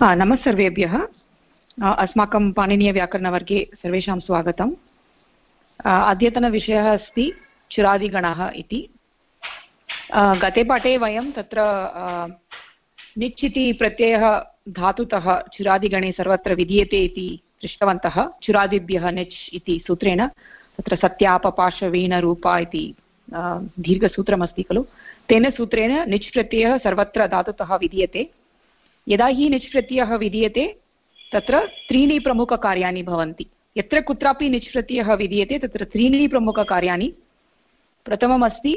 नमः सर्वेभ्यः। अस्माकं पाणिनीयव्याकरणवर्गे सर्वेषां स्वागतम्। अद्यतनविषयः अस्ति चुरादिगणः इति। गते पाठे वयं तत्र निच् इति प्रत्ययः धातुतः चुरादिगणे सर्वत्र विधीयते इति दृष्टवन्तः। चुरादिभ्यः निच् इति सूत्रेण तत्र सत्यापपाशवीणरूपा इति दीर्घसूत्रमस्ति खलु। तेन सूत्रेण निच् प्रत्ययः सर्वत्र धातुतः विधीयते यदा हि निच् प्रत्ययः विधीयते, तत्र त्रीणि प्रमुखकार्याणि भवन्ति। यत्र कुत्रापि निच् प्रत्ययः विधीयते, तत्र त्रीणि प्रमुखकार्याणि प्रथममस्ति,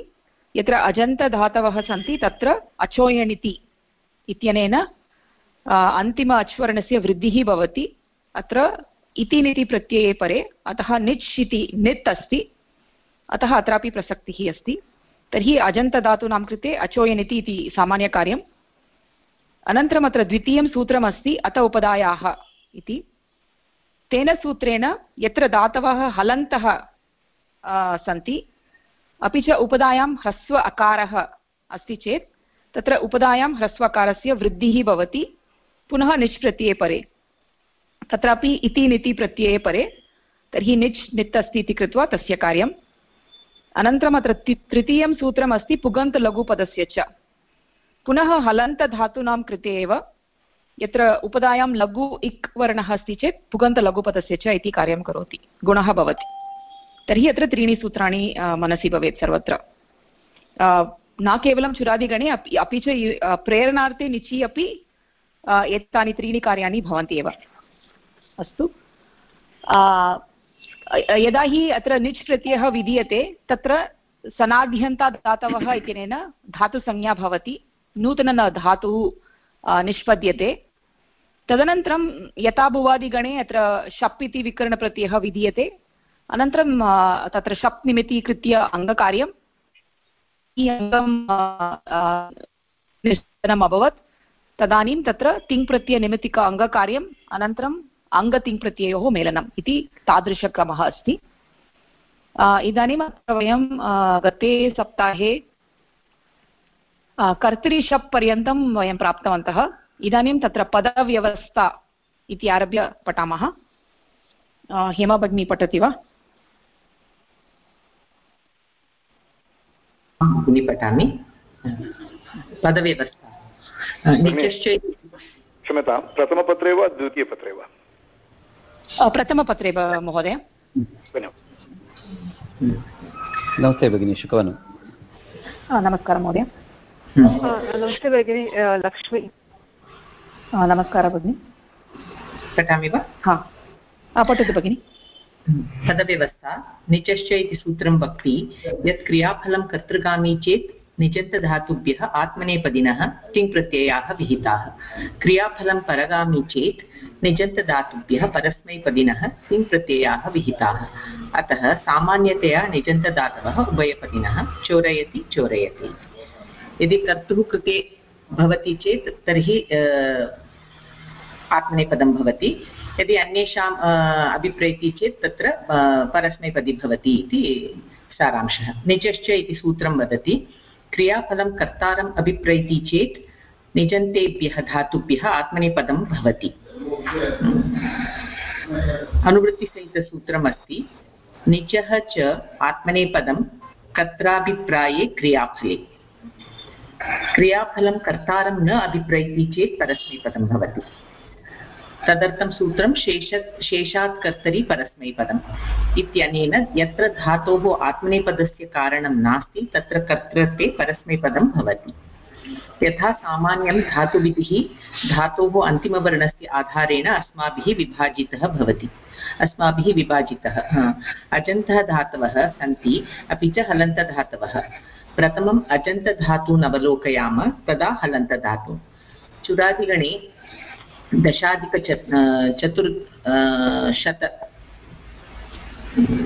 यत्र अजन्तधातवः सन्ति, तत्र अचोयणिति इत्यनेन अन्तिम अच्वर्णस्य वृद्धिः भवति। अत्र इति निति प्रत्यये परे, अतः निच् इति नित् अस्ति। अतः अत्रापि प्रसक्तिः अस्ति। तर्हि अजन्तधातूनां कृते अचोयनिति इति सामान्यकार्यं अनन्तरम् अत्र द्वितीयं सूत्रमस्ति अत उपदायाः इति। तेन सूत्रेण यत्र धातवः हलन्तः सन्ति, अपि च उपदायां ह्रस्व अकारः अस्ति चेत्, तत्र उपदायां ह्रस्वकारस्य वृद्धिः भवति, पुनः निच् प्रत्यये परे। तत्रापि इति निति प्रत्यये परे, तर्हि निच् नित् अस्ति इति कृत्वा तस्य कार्यम्। अनन्तरम् अत्र तृतीयं सूत्रमस्ति पुगन्तलघुपदस्य च। पुनः हलन्तधातूनां कृते एव यत्र उपदायां लघु इक् वर्णः अस्ति चेत् पुगन्तलघुपदस्य च इति कार्यं करोति, गुणः भवति। तर्हि अत्र त्रीणि सूत्राणि मनसि भवेत् सर्वत्र। न केवलं चुरादिगणे, अपि अपि च प्रेरणार्थे निचि अपि एतानि त्रीणि कार्याणि भवन्ति एव। अस्तु। यदा हि अत्र निच् प्रत्ययः विधीयते, तत्र सनाद्यन्तात् दातवः इत्यनेन धातुसंज्ञा भवति। नूतन धातुः निष्पद्यते। तदनन्तरं यथा भुवादिगणे अत्र शप् इति विकरणप्रत्ययः विधीयते। अनन्तरं तत्र शप् निमित्तीकृत्य अङ्गकार्यम्। इ अङ्गं निश्चनम् अभवत् तदानीं तत्र तिङ्प्रत्ययनिमित्तिक अङ्गकार्यम् अनन्तरम् अङ्गतिङ्प्रत्ययोः मेलनम् इति तादृशक्रमः अस्ति। इदानीम् अत्र वयं गते सप्ताहे कर्तरिशप् पर्यन्तं वयं प्राप्तवन्तः। इदानीं तत्र पदव्यवस्था इति आरभ्य पठामः। हेमा भगिनी पठति वा? भगिनी पठामि। पदव्यवस्था। क्षम्यतां प्रथमपत्रे वा द्वितीयपत्रे वा? प्रथमपत्रे महोदय। नमस्ते भगिनी शुकवनं नमस्कारः महोदय। नमस्ते भगिनि लक्ष्मी नमस्कारः भगिनि पठामि वा हा पठतु भगिनि पदव्यवस्था निचश्च इति सूत्रं वक्ति यत् क्रियाफलं कर्तृगामी चेत् निजन्तधातुभ्यः आत्मनेपदिनः तिङ्प्रत्ययाः विहिताः क्रियाफलं परगामी चेत् निजन्तधातुभ्यः परस्मैपदिनः तिङ्प्रत्ययाः विहिताः अतः सामान्यतया निजन्तधातवः उभयपदिनः चोरयति चोरयति यदि कर्तुः कृते भवति चेत् तर्हि आत्मनेपदं भवति। यदि अन्येषाम् अभिप्रैति चेत् तत्र परस्मैपदी भवति इति सारांशः। निजश्च इति सूत्रं वदति। क्रियाफलं कर्तारम् अभिप्रैति चेत् निजन्तेभ्यः धातुभ्यः आत्मनेपदं भवति। अनुवृत्तिसहितसूत्रम् अस्ति निजः च आत्मनेपदं कर्त्राभिप्राये क्रियाफले। क्रियाफलं कर्तारं न अभिप्रैति चेत् परस्मैपदं भवति। तदर्थं सूत्रं शेष शेषात् कर्तरि परस्मैपदम् इत्यनेन यत्र धातोः आत्मनेपदस्य कारणं नास्ति, तत्र कर्तृत्वे परस्मैपदं भवति। यथा सामान्यं धातुविधिः धातोः अन्तिमवर्णस्य आधारेण अस्माभिः विभाजितः भवति। अस्माभिः विभाजितः अजन्तः धातवः सन्ति, अपि च हलन्तधातवः। प्रथमम् अजन्तधातून् अवलोकयाम तदा हलन्तधातु चुरादिगणे दशाधिकच चतुर् शत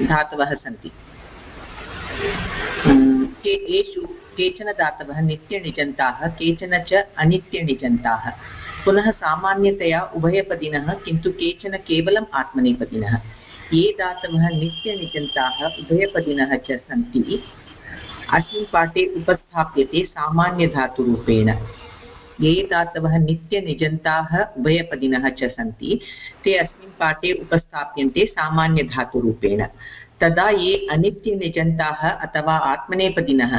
धातवः सन्ति। येषु केचन धातवः नित्यनिजन्ताः केचन च अनित्यनिजन्ताः पुनः सामान्यतया उभयपदिनः, किन्तु केचन केवलम् आत्मनेपदिनः। ये धातवः नित्यनिजन्ताः उभयपदिनः च सन्ति। अस्मिन् पाठे उपस्थाप्यते सामान्यधातुरूपेण ये धातवः नित्यनिजन्ताः उभयपदिनः च सन्ति। ते अस्मिन् पाठे उपस्थाप्यन्ते सामान्यधातुरूपेण तदा ये अनित्यनिजन्ताः अथवा आत्मनेपदिनः,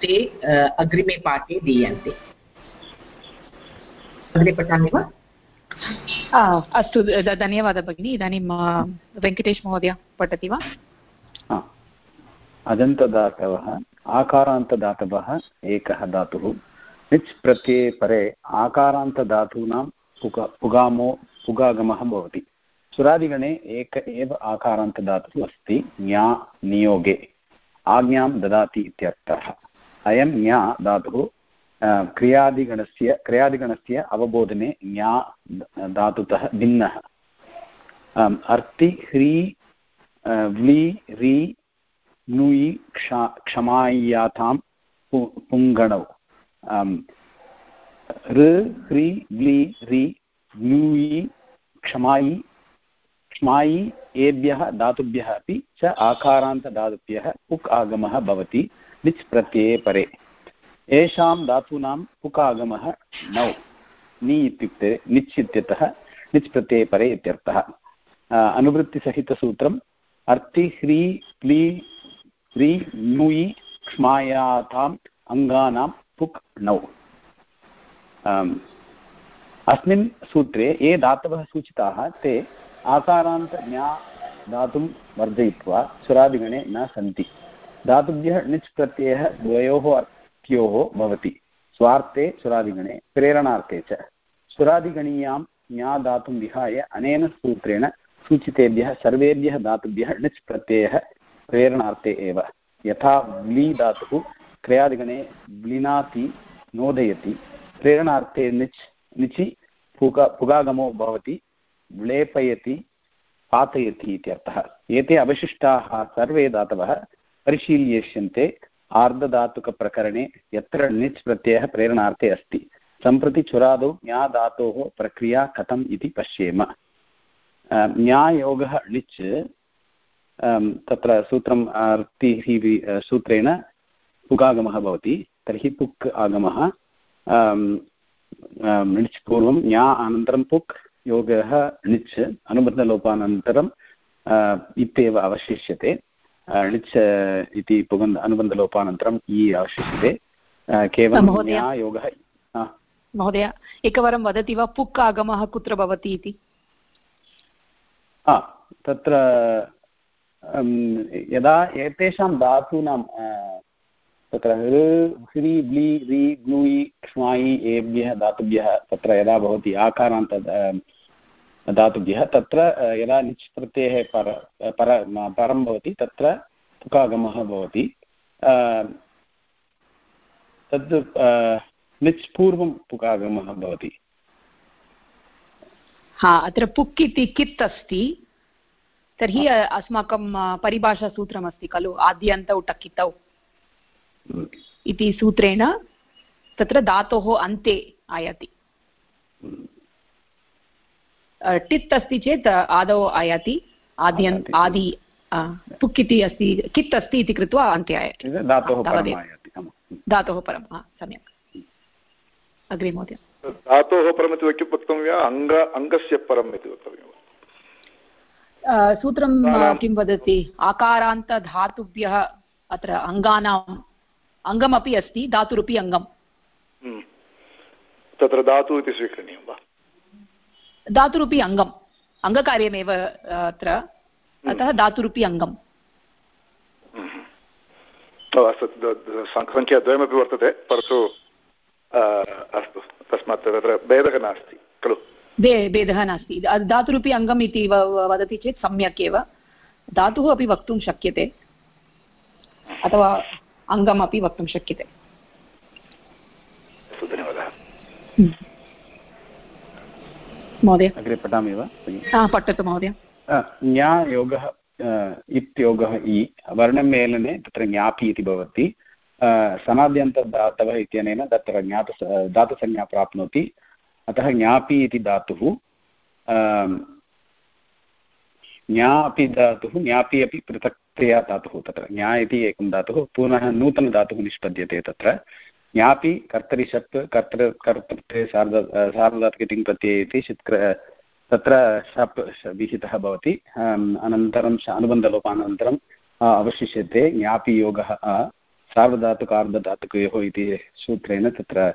ते अग्रिमे पाठे दीयन्ते। अग्रे पठामि वा? अस्तु धन्यवादः भगिनि। इदानीं वेङ्कटेश महोदय पठति वा? अजन्तदातवः, आकारान्तदातवः एकः धातुः। निच् प्रत्यये परे आकारान्तधातूनां पुग, पुगामो, पुगागमः भवति। सुरादिगणे एक एव आकारान्तधातुः अस्ति ज्ञा नियोगे। आज्ञां ददाति इत्यर्थः। अयं ज्ञा धातुः क्रियादिगणस्य क्रियादिगणस्य अवबोधने ज्ञा धातुतः भिन्नः। अर्ति, ह्री व्ली, रि नुयिक्षा क्षमायातां पुङ्गणौ। ऋ, ह्रि व्लि रि, नुयि, क्षमायि, क्ष्मायि एभ्यः धातुभ्यः अपि च आकारान्तधातुभ्यः उक् आगमः भवति लिच् प्रत्यये परे। येषां धातूनां पुक् आगमः नौ। नि इत्युक्ते निच् इत्यतः निच् प्रत्यये परे इत्यर्थः। अनुवृत्तिसहितसूत्रम् अर्ति, ह्री प्ली ह्री नुयि क्ष्मायाताम् अङ्गानां पुक् नौ। अस्मिन् सूत्रे ये धातवः सूचिताः, ते आकारान्त ज्ञा धातुं वर्जयित्वा सुरादिगणे न सन्ति। धातुभ्यः णिच् प्रत्ययः द्वयोः अर्थ्योः भवति। स्वार्थे सुरादिगणे, प्रेरणार्थे च। सुरादिगणीयां ज्ञा धातुं विहाय अनेन सूत्रेण सूचितेभ्यः, सर्वेभ्यः धातुभ्यः णिच् प्रत्ययः प्रेरणार्थे एव। यथा व्ली धातुः क्रियादिगणे व्लिनाति नोदयति। प्रेरणार्थे निच्, निचि पुगा पुगागमो भवति। लेपयति पातयति इत्यर्थः एते अवशिष्टाः सर्वे धातवः परिशील्येष्यन्ते। आर्धधातुकप्रकरणे यत्र णिच् प्रत्ययः प्रेरणार्थे अस्ति। सम्प्रति चुरादौ ज्ञाधातोः प्रक्रिया कथम् इति पश्येम। ज्ञायोगः णिच् तत्र सूत्रम् अर्तिः सूत्रेण पुगागमः भवति। तर्हि पुक् आगमः। णिच् पूर्वं ज्ञा अनन्तरं पुक् योगः णिच् अनुबन्धलोपानन्तरम् इत्येव अवशिष्यते। णिच् इति पुगन्ध अनुबन्धलोपानन्तरम् इ अवशिष्यते। केवलं योगः महोदय एकवारं वदति वा पुक् आगमः कुत्र भवति इति? तत्र यदा एतेषां धातूनां तत्र ह्री, ब्लि, रि, ग्लूयि, क्ष्मायि, एभ्यः, धातुभ्यः, तत्र यदा भवति आकारान्त धातुभ्यः, तत्र यदा निच् प्रत्ययः पर पर परं भवति, तत्र पुकागमः भवति। तद् निच् पूर्वं पुकागमः भवति। हा, अत्र पुक् इति कित् अस्ति? तर्हि अस्माकं परिभाषासूत्रमस्ति खलु? आद्यन्तौ टकितौ इति सूत्रेण तत्र धातोः अन्ते आयाति। टित् अस्ति चेत् आदौ आयाति। आद्यन् आदि पुक् इति अस्ति कित् अस्ति इति कृत्वा अन्ते आयाति। धातोः परं हा सम्यक्। अग्रे महोदय। धातोः परम् इति वक्तव्यम् अङ्ग अङ्गस्य परम् इति वक्तव्यं सूत्रं किं वदति? आकारान्तधातुभ्यः अत्र अङ्गानाम् अङ्गमपि अस्ति धातुरपि अङ्गम्। तत्र धातु इति स्वीकरणीयं वा? धातुरूपी अङ्गम्। अङ्गकार्यमेव अत्र। अतः धातुरूपी अङ्गम्। अस्तु सङ्ख्याद्वयमपि वर्तते परन्तु अस्तु तस्मात् तत्र भेदः नास्ति खलु? भेदः नास्ति। धातुरूपी अङ्गम् इति वदति चेत् सम्यक् एव धातुः अपि वक्तुं शक्यते। अथवा अङ्गमपि वक्तुं शक्यते। धन्यवादः। महोदय? अग्रे पठामि वा? पठतु महोदय। ज्ञायोगः इत्योगः इ वर्णमेलने तत्र ज्ञापि इति भवति। सनाद्यन्तदातवः इत्यनेन तत्र ज्ञात धातुसंज्ञा प्राप्नोति। अतः ज्ञापि इति धातुः ज्ञा अपि धातुः, ज्ञापि अपि पृथक्तया धातुः तत्र। ज्ञा इति एकं धातुः पुनः नूतनधातुः निष्पद्यते तत्र। ज्ञापि, कर्तरि शप् कर्तृ कर्तृत्वे सार्ध सार्वधातुकिटिङ् इति शित्क्र तत्र शप् विहितः भवति। अनन्तरं अनुबन्धलोपानन्तरम् अवशिष्यते ज्ञापि योगः सार्वधातुकार्धधातुकयोः इति सूत्रेण तत्र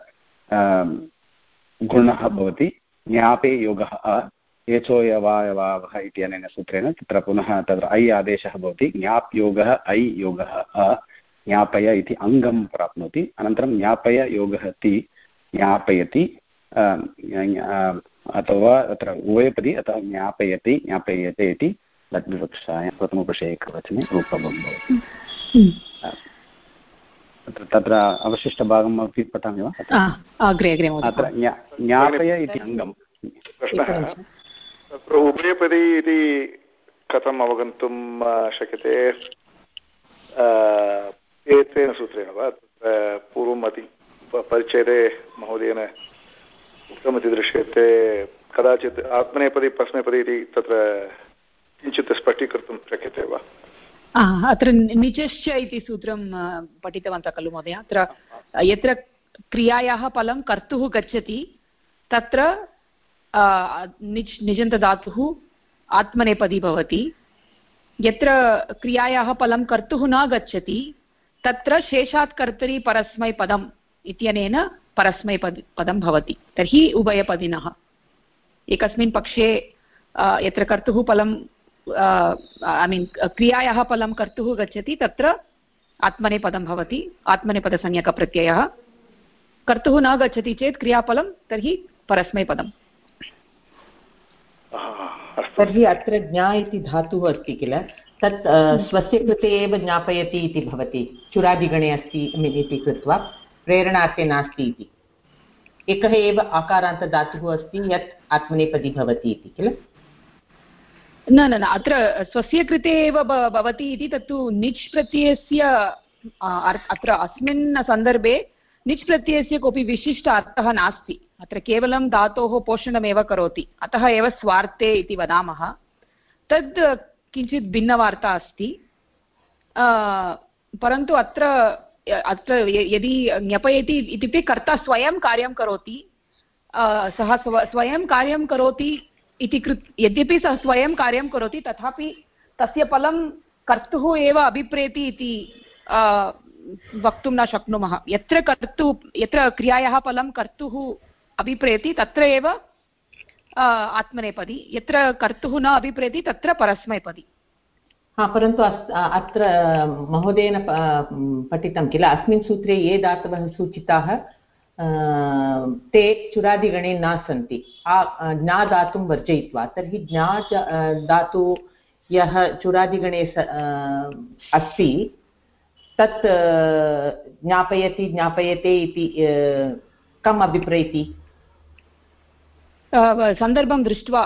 गुणः भवति। ज्ञापे योगः एचोयवायवावः इत्यनेन सूत्रेण तत्र पुनः तत्र ऐ आदेशः भवति। ज्ञाप् योगः ऐ योगः अ, ज्ञापय इति अङ्गं प्राप्नोति। अनन्तरं ज्ञापय योगः ति, ज्ञापयति अथवा तत्र उभयपदी अथवा ज्ञापयति ज्ञापयते इति लग्विवक्षायां प्रथमपक्षे एकवचने रूपं भवति। तत्र अवशिष्टभागम् अपि पठामि वा? अग्रे अग्रे अत्र ज्ञापय इति अङ्गं प्रश्नः। तत्र उभयपदी इति कथम् अवगन्तुं शक्यते। एतेन सूत्रेण वा? तत्र पूर्वम् अति परिचये महोदयेन उक्तमिति दृश्यते। कदाचित् आत्मनेपदी प्रश्नेपदी इति तत्र किञ्चित् स्पष्टीकर्तुं शक्यते वा? अत्र निचश्च इति सूत्रं पठितवन्तः खलु महोदय। अत्र यत्र क्रियायाः फलं कर्तुः गच्छति, तत्र निज् निजन्तधातुः आत्मनेपदी भवति। यत्र क्रियायाः फलं कर्तुः न गच्छति, तत्र शेषात् कर्तरि परस्मैपदम् इत्यनेन परस्मैपद, पदं भवति। तर्हि उभयपदिनः। एकस्मिन् पक्षे यत्र कर्तुः फलं ऐ मीन् क्रियायाः फलं कर्तुः गच्छति तत्र आत्मनेपदं भवति आत्मनेपदसंज्ञकप्रत्ययः। कर्तुः न गच्छति चेत् क्रियाफलं तर्हि परस्मैपदम्। तर्हि अत्र ज्ञा इति धातुः अस्ति किल? तत् स्वस्य कृते एव ज्ञापयति इति भवति। चुरादिगणे अस्ति इति कृत्वा प्रेरणार्थे नास्ति इति। एकः एव आकारान्तदातुः अस्ति यत् आत्मनेपदी भवति इति किल? न न न, अत्र स्वस्य कृते एव भवति इति तत्तु निच् प्रत्ययस्य अत्र अस्मिन् सन्दर्भे निच् प्रत्ययस्य कोऽपि विशिष्ट अर्थः नास्ति। अत्र केवलं धातोः पोषणमेव करोति। अतः एव स्वार्थे इति वदामः। तद् किञ्चित् भिन्नवार्ता अस्ति। परन्तु अत्र अत्र यदि ज्ञापयति इत्युक्ते कर्ता स्वयं कार्यं करोति। सः स्व, स्वयं कार्यं करोति इति कृ यद्यपि सः स्वयं कार्यं करोति, तथापि तस्य फलं कर्तुः एव अभिप्रेति इति वक्तुं न शक्नुमः। यत्र कर्तुः, यत्र क्रियायाः फलं कर्तुः अभिप्रेति, तत्र एव आत्मनेपदी। यत्र कर्तुः न अभिप्रेति, तत्र परस्मैपदी। हा, परन्तु अत्र, महोदयेन पठितं किल? अस्मिन् सूत्रे ये धातवः सूचिताः? ते चुरादिगणे न सन्ति। ज्ञा दातुं वर्जयित्वा। तर्हि ज्ञा धातु यः चुरादिगणे अस्ति तत् ज्ञापयति ज्ञापयते इति कम् अभिप्रैति? सन्दर्भं दृष्ट्वा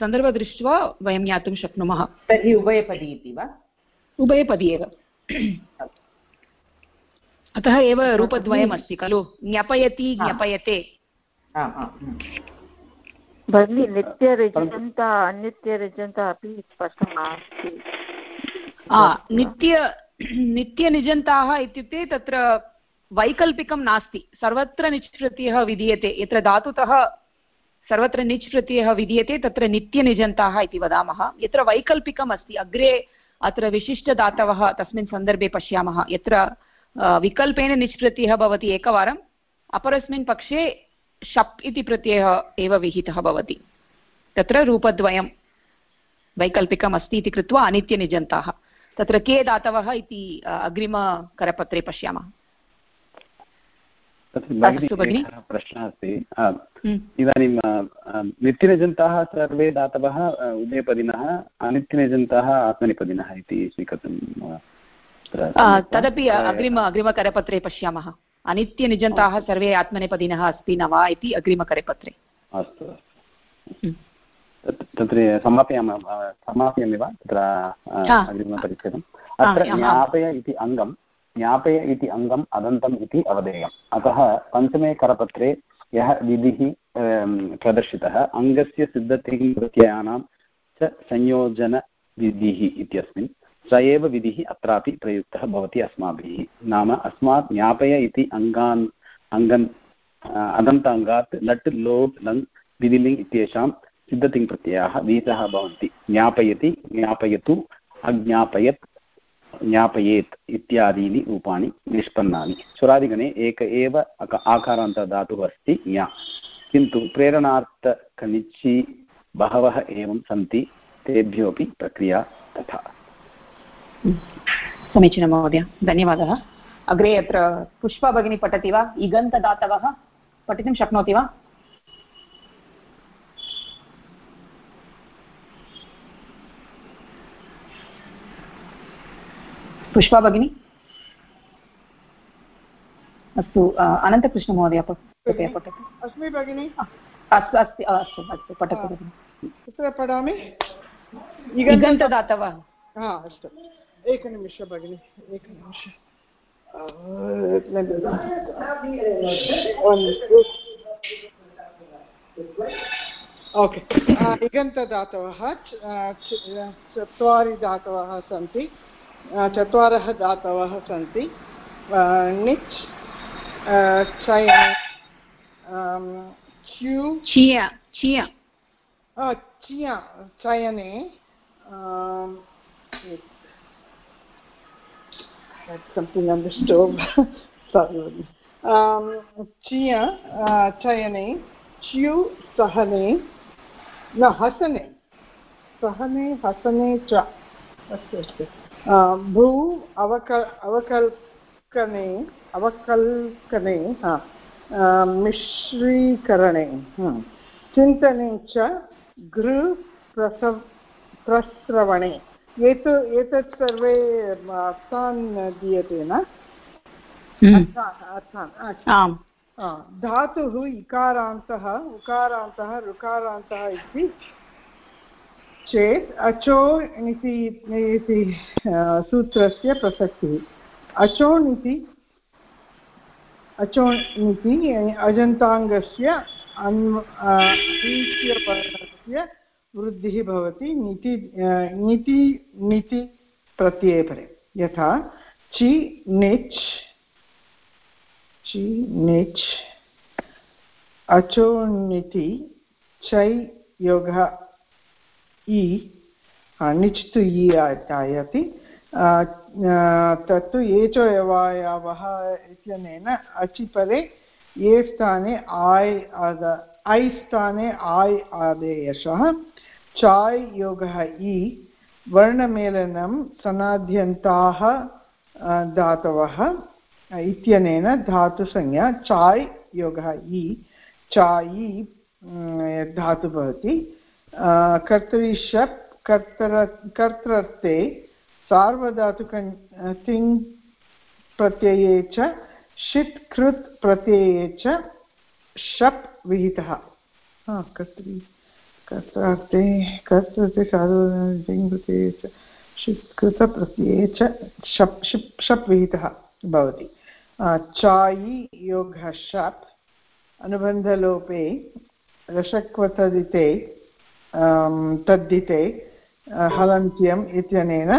सन्दर्भदृष्ट्वा वयं ज्ञातुं शक्नुमः। तर्हि उभयपदी इति वा? उभयपदी एव। अतः एव रूपद्वयम् अस्ति खलु। ज्ञापयति ज्ञापयते। भगिनि नित्यरजन्त अनित्यरजन्त अपि स्पष्टं नास्ति। नित्य नित्यनिजन्ताः इत्युक्ते तत्र वैकल्पिकं नास्ति। सर्वत्र निष्प्रत्ययः विधीयते। यत्र धातुतः सर्वत्र निच् प्रत्ययः विधीयते तत्र नित्यनिजन्ताः इति वदामः। यत्र वैकल्पिकम् अस्ति अग्रे अत्र विशिष्टदातवः तस्मिन् सन्दर्भे पश्यामः। यत्र विकल्पेन निच् प्रत्ययः भवति एकवारम् अपरस्मिन् पक्षे शप् इति प्रत्ययः एव विहितः भवति। तत्र रूपद्वयं वैकल्पिकम् अस्ति इति कृत्वा अनित्यनिजन्ताः। तत्र के दातवः इति अग्रिमकरपत्रे पश्यामः। प्रश्नः अस्ति। हम्म। इदानीं नित्यनिजन्ताः सर्वे दातवः उभयपदिनः अनित्यनिजन्ताः आत्मनिपदिनः इति स्वीकर्तुं तदपि अग्रिम अग्रिमकरपत्रे पश्यामः। अनित्यनिजन्ताः सर्वे आत्मनेपदिनः अस्ति न वा इति अग्रिमकरपत्रे। अस्तु हम्म। तत्र समापयामः समापयामि वा? तत्र अग्रिमपरिच्छेदम् अत्र ज्ञापय इति अङ्गं ज्ञापय इति अङ्गम् अदन्तम् इति अवधेयम्। अतः पञ्चमे करपत्रे यः विधिः प्रदर्शितः अङ्गस्य सिद्धतिः प्रत्ययानां च संयोजनविधिः इत्यस्मिन्। स एव विधिः अत्रापि प्रयुक्तः भवति अस्माभिः। नाम अस्मात् ज्ञापय इति अङ्गान्, अङ्गन् अदन्त अङ्गात् लट्, लोट्, लङ् विधिलिङ् इत्येषां सिद्धतिङ्प्रत्ययाः वीतः भवन्ति। ज्ञापयति, ज्ञापयतु, अज्ञापयत्, ज्ञापयेत् इत्यादीनि रूपाणि निष्पन्नानि। स्वरादिगणे एक एव आकारान्तधातुः अस्ति ज्ञा। किन्तु प्रेरणार्थकनिच्छि बहवः एवं सन्ति, तेभ्योऽपि प्रक्रिया तथा। समीचीनं महोदय धन्यवादः। अग्रे अत्र पुष्पा भगिनी पठति वा? इगन्तदातवः? पठितुं शक्नोति वा? पुष्पा भगिनी? अस्तु अनन्तकृष्णमहोदय कृपया पठतु। अस्मि भगिनि? अस्तु अस्ति अस्तु अस्तु पठतु भगिनि। कुत्र पठामि? इगन्तदातवः। हा अस्तु। एकनिमिषं भगिनि एकनिमिषम् ओके इगन्तदातवः चत्वारि धातवः सन्ति। चत्वारः धातवः सन्ति। निच् चयने च्यू चिया। चिया चिया चयने had something on the stove. Um, Chia, uh, Chayane, Chiu, Sahane, no, Hasane. Sahane, Hasane, Cha. अस्तु अस्तु भू अवक अवकल्पने अवकल्पने मिश्रीकरणे चिन्तने च गृ प्रस्रवणे एत एतत् सर्वे अर्थान् दीयते न? आम्। धातुः इकारान्तः उकारान्तः ऋकारान्तः इति चेत् अचो इति इति सूत्रस्य प्रसक्तिः। इति इति अजन्ताङ्गस्य वृद्धिः भवति, नीति नीति नीति प्रत्यये परे। यथा, चि, निच् चि, निच् अचोनिति चै, योगः, इ निच् तु इ आयाति। तत्तु, एचो यवायावः इत्यनेन अचिपरे ये स्थाने आय् आद ऐ स्थाने आय् आदेशः चाय् योगः इ। वर्णमेलनं सनाद्यन्ताः धातवः इत्यनेन धातुसंज्ञा। चाय् योगः इ। चायि धातु भवति। कर्तरि शप् कर्तर, कर्तृर्थे सार्वधातुक तिङ् प्रत्यये च षित् कृत् प्रत्यये च शप् विहितः। कर्तरि कर्तार्थे कर्तृते सार्वधातुक प्रत्यये च कृतप्रत्यये च शप् शिप् शप् विहितः भवति। चायि योगः शप्। अनुबन्धलोपे रशक्वतदिते तद्धिते हलन्त्यम् इत्यनेन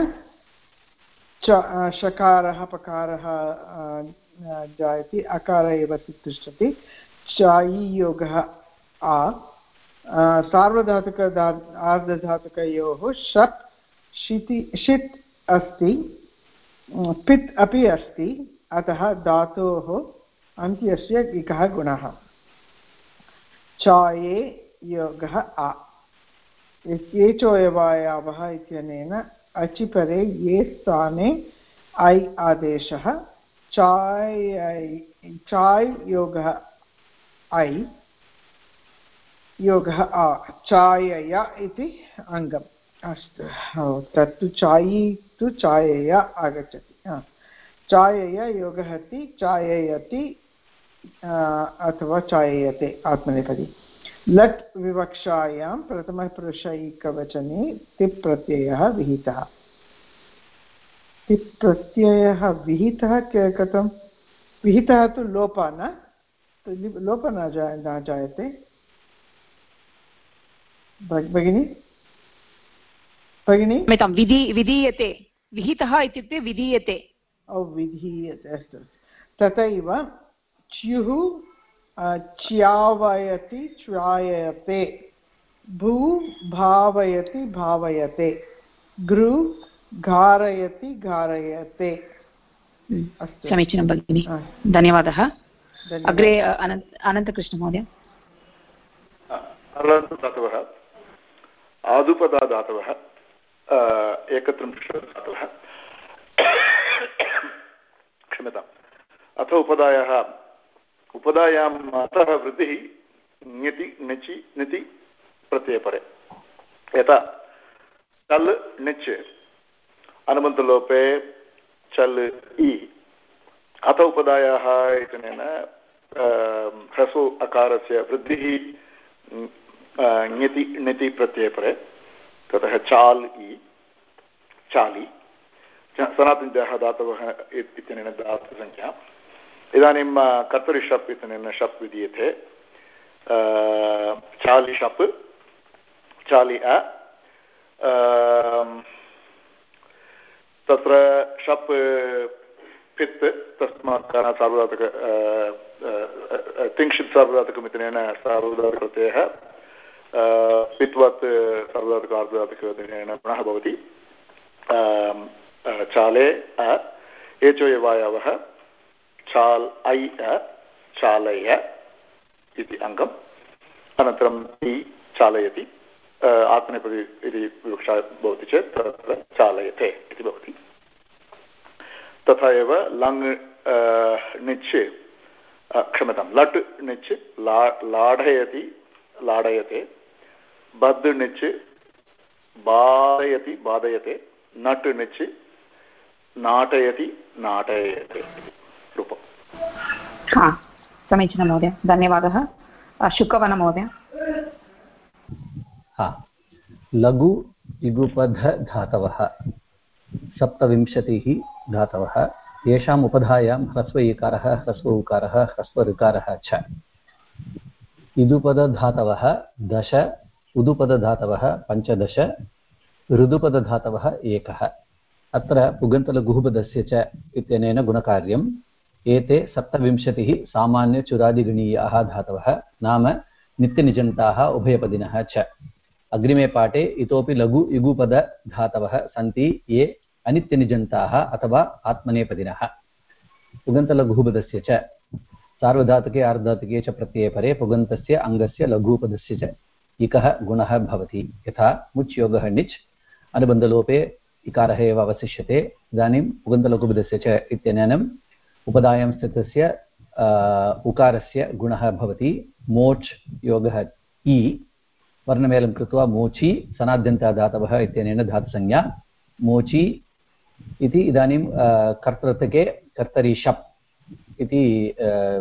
च शकारः, पकारः जायते, अकार एव तिष्ठति। चायि योगः आ, सार्वधातुक आर्धधातुकयोः शप् शिति षित् अस्ति पित् अपि अस्ति, अतः धातोः अन्त्यस्य एकः गुणः। चाये योगः आ। एचोयवायावः इत्यनेन अचिपरे ये स्थाने ऐ आदेशः। चाय् चाय् योगः ऐ योगः आ, चायय इति अङ्गम्। अस्तु। तत्तु चायि तु चायय आगच्छति। चायय योगः ति चाययति अथवा चाययते आत्मनेपदी। लट् विवक्षायां प्रथमपुरुषैकवचने तिप् प्रत्ययः विहितः। तिप् प्रत्ययः विहितः कथं विहितः तु लोपः न? लोपः न जाय न जायते भगिनि? भगिनि? विधि विधीयते। विहितः इत्युक्ते विधीयते। ओ विधीयते अस्तु। तथैव च्युः च्यावयति च्वायते। भू भावयति भावयते। गृ घारयति घारयते। अस्तु। समीचीनं भगिनि। धन्यवादः। अग्रे अनन्त अनन्तकृष्णमहोदय धातवः आदुपदा धातवः एकत्रिंशत् क्षम्यताम्। अथ उपदायः उपदायाम् अतः वृद्धिः ङति णिचि णिति प्रत्ययपरे। यथा चल् णिच् अनुबन्धलोपे चल् इ। अथ उपदायाः इत्यनेन ह्रस्व अकारस्य वृद्धिः ङति णिति प्रत्ययपरे ततः चाल् इ, चालि। सनातनजाः धातवः इत्यनेन धातुसङ्ख्या इदानीं कर्तरि शप् इत्यनेन शप् विधीयते चालि शप्, चालि अ, तत्र शप् पित् तस्मात् कारणात् सार्वधातुक तिंशित् सार्वधातुकमित्यनेन सार्वधातुकप्रत्ययः पित्वत् सार्वधातुक आर्धधातुकमित्यनेन पुनः भवति चाले अ एचोयवायवः चाल् ऐ अ चालय इति अङ्गम् अनन्तरं इ चालयति। आत्मनेपदी इति विवक्षा भवति चेत् तत्र चालयते इति भवति। तथा एव लङ् णिच् क्षम्यतां लट् णिच् ला लाढयति लाडयते बद् णिच् बाधयति बाधयते नट् णिच् नाटयति नाटयते रूपम्। हा समीचीनं महोदय धन्यवादः। शुकवनमहोदय हा लघु इगुपध धातवः। सप्तविंशतिः धातवः। येषाम् उपधायां ह्रस्व इकारः, ह्रस्व उकारः, ह्रस्व ऋकारः च। इदुपदधातवः दश, उदुपदधातवः पञ्चदश, ऋदुपदधातवः एकः। अत्र पुगन्तलघुपदस्य च इत्यनेन गुणकार्यम्। एते सप्तविंशतिः सामान्यचुरादिगणीयाः धातवः। नाम नित्यनिजन्ताः उभयपदिनः च। अग्रिमे पाठे इतोपि लघु इगुपदधातवः सन्ति। ये अनित्यनिजन्ताः अथवा आत्मनेपदिनः। पुगन्तलघुपदस्य च। सार्वधातुके आर्धातुके च प्रत्यये पुगन्तस्य अङ्गस्य लघुपदस्य च। इकः गुणः भवति। यथा मुच् योगः णिच् अनुबन्धलोपे इकारः एव अवशिष्यते। इदानीं पुगन्तलघुपदस्य च इत्यनेन उपधायां स्थितस्य उकारस्य गुणः भवति। मोच् योगः इ वर्णमेलं कृत्वा मोचि, सनाद्यन्तः धातवः इत्यनेन धातुसंज्ञा। मोचि इति इदानीं कर्तृतके कर्तरि शप् इति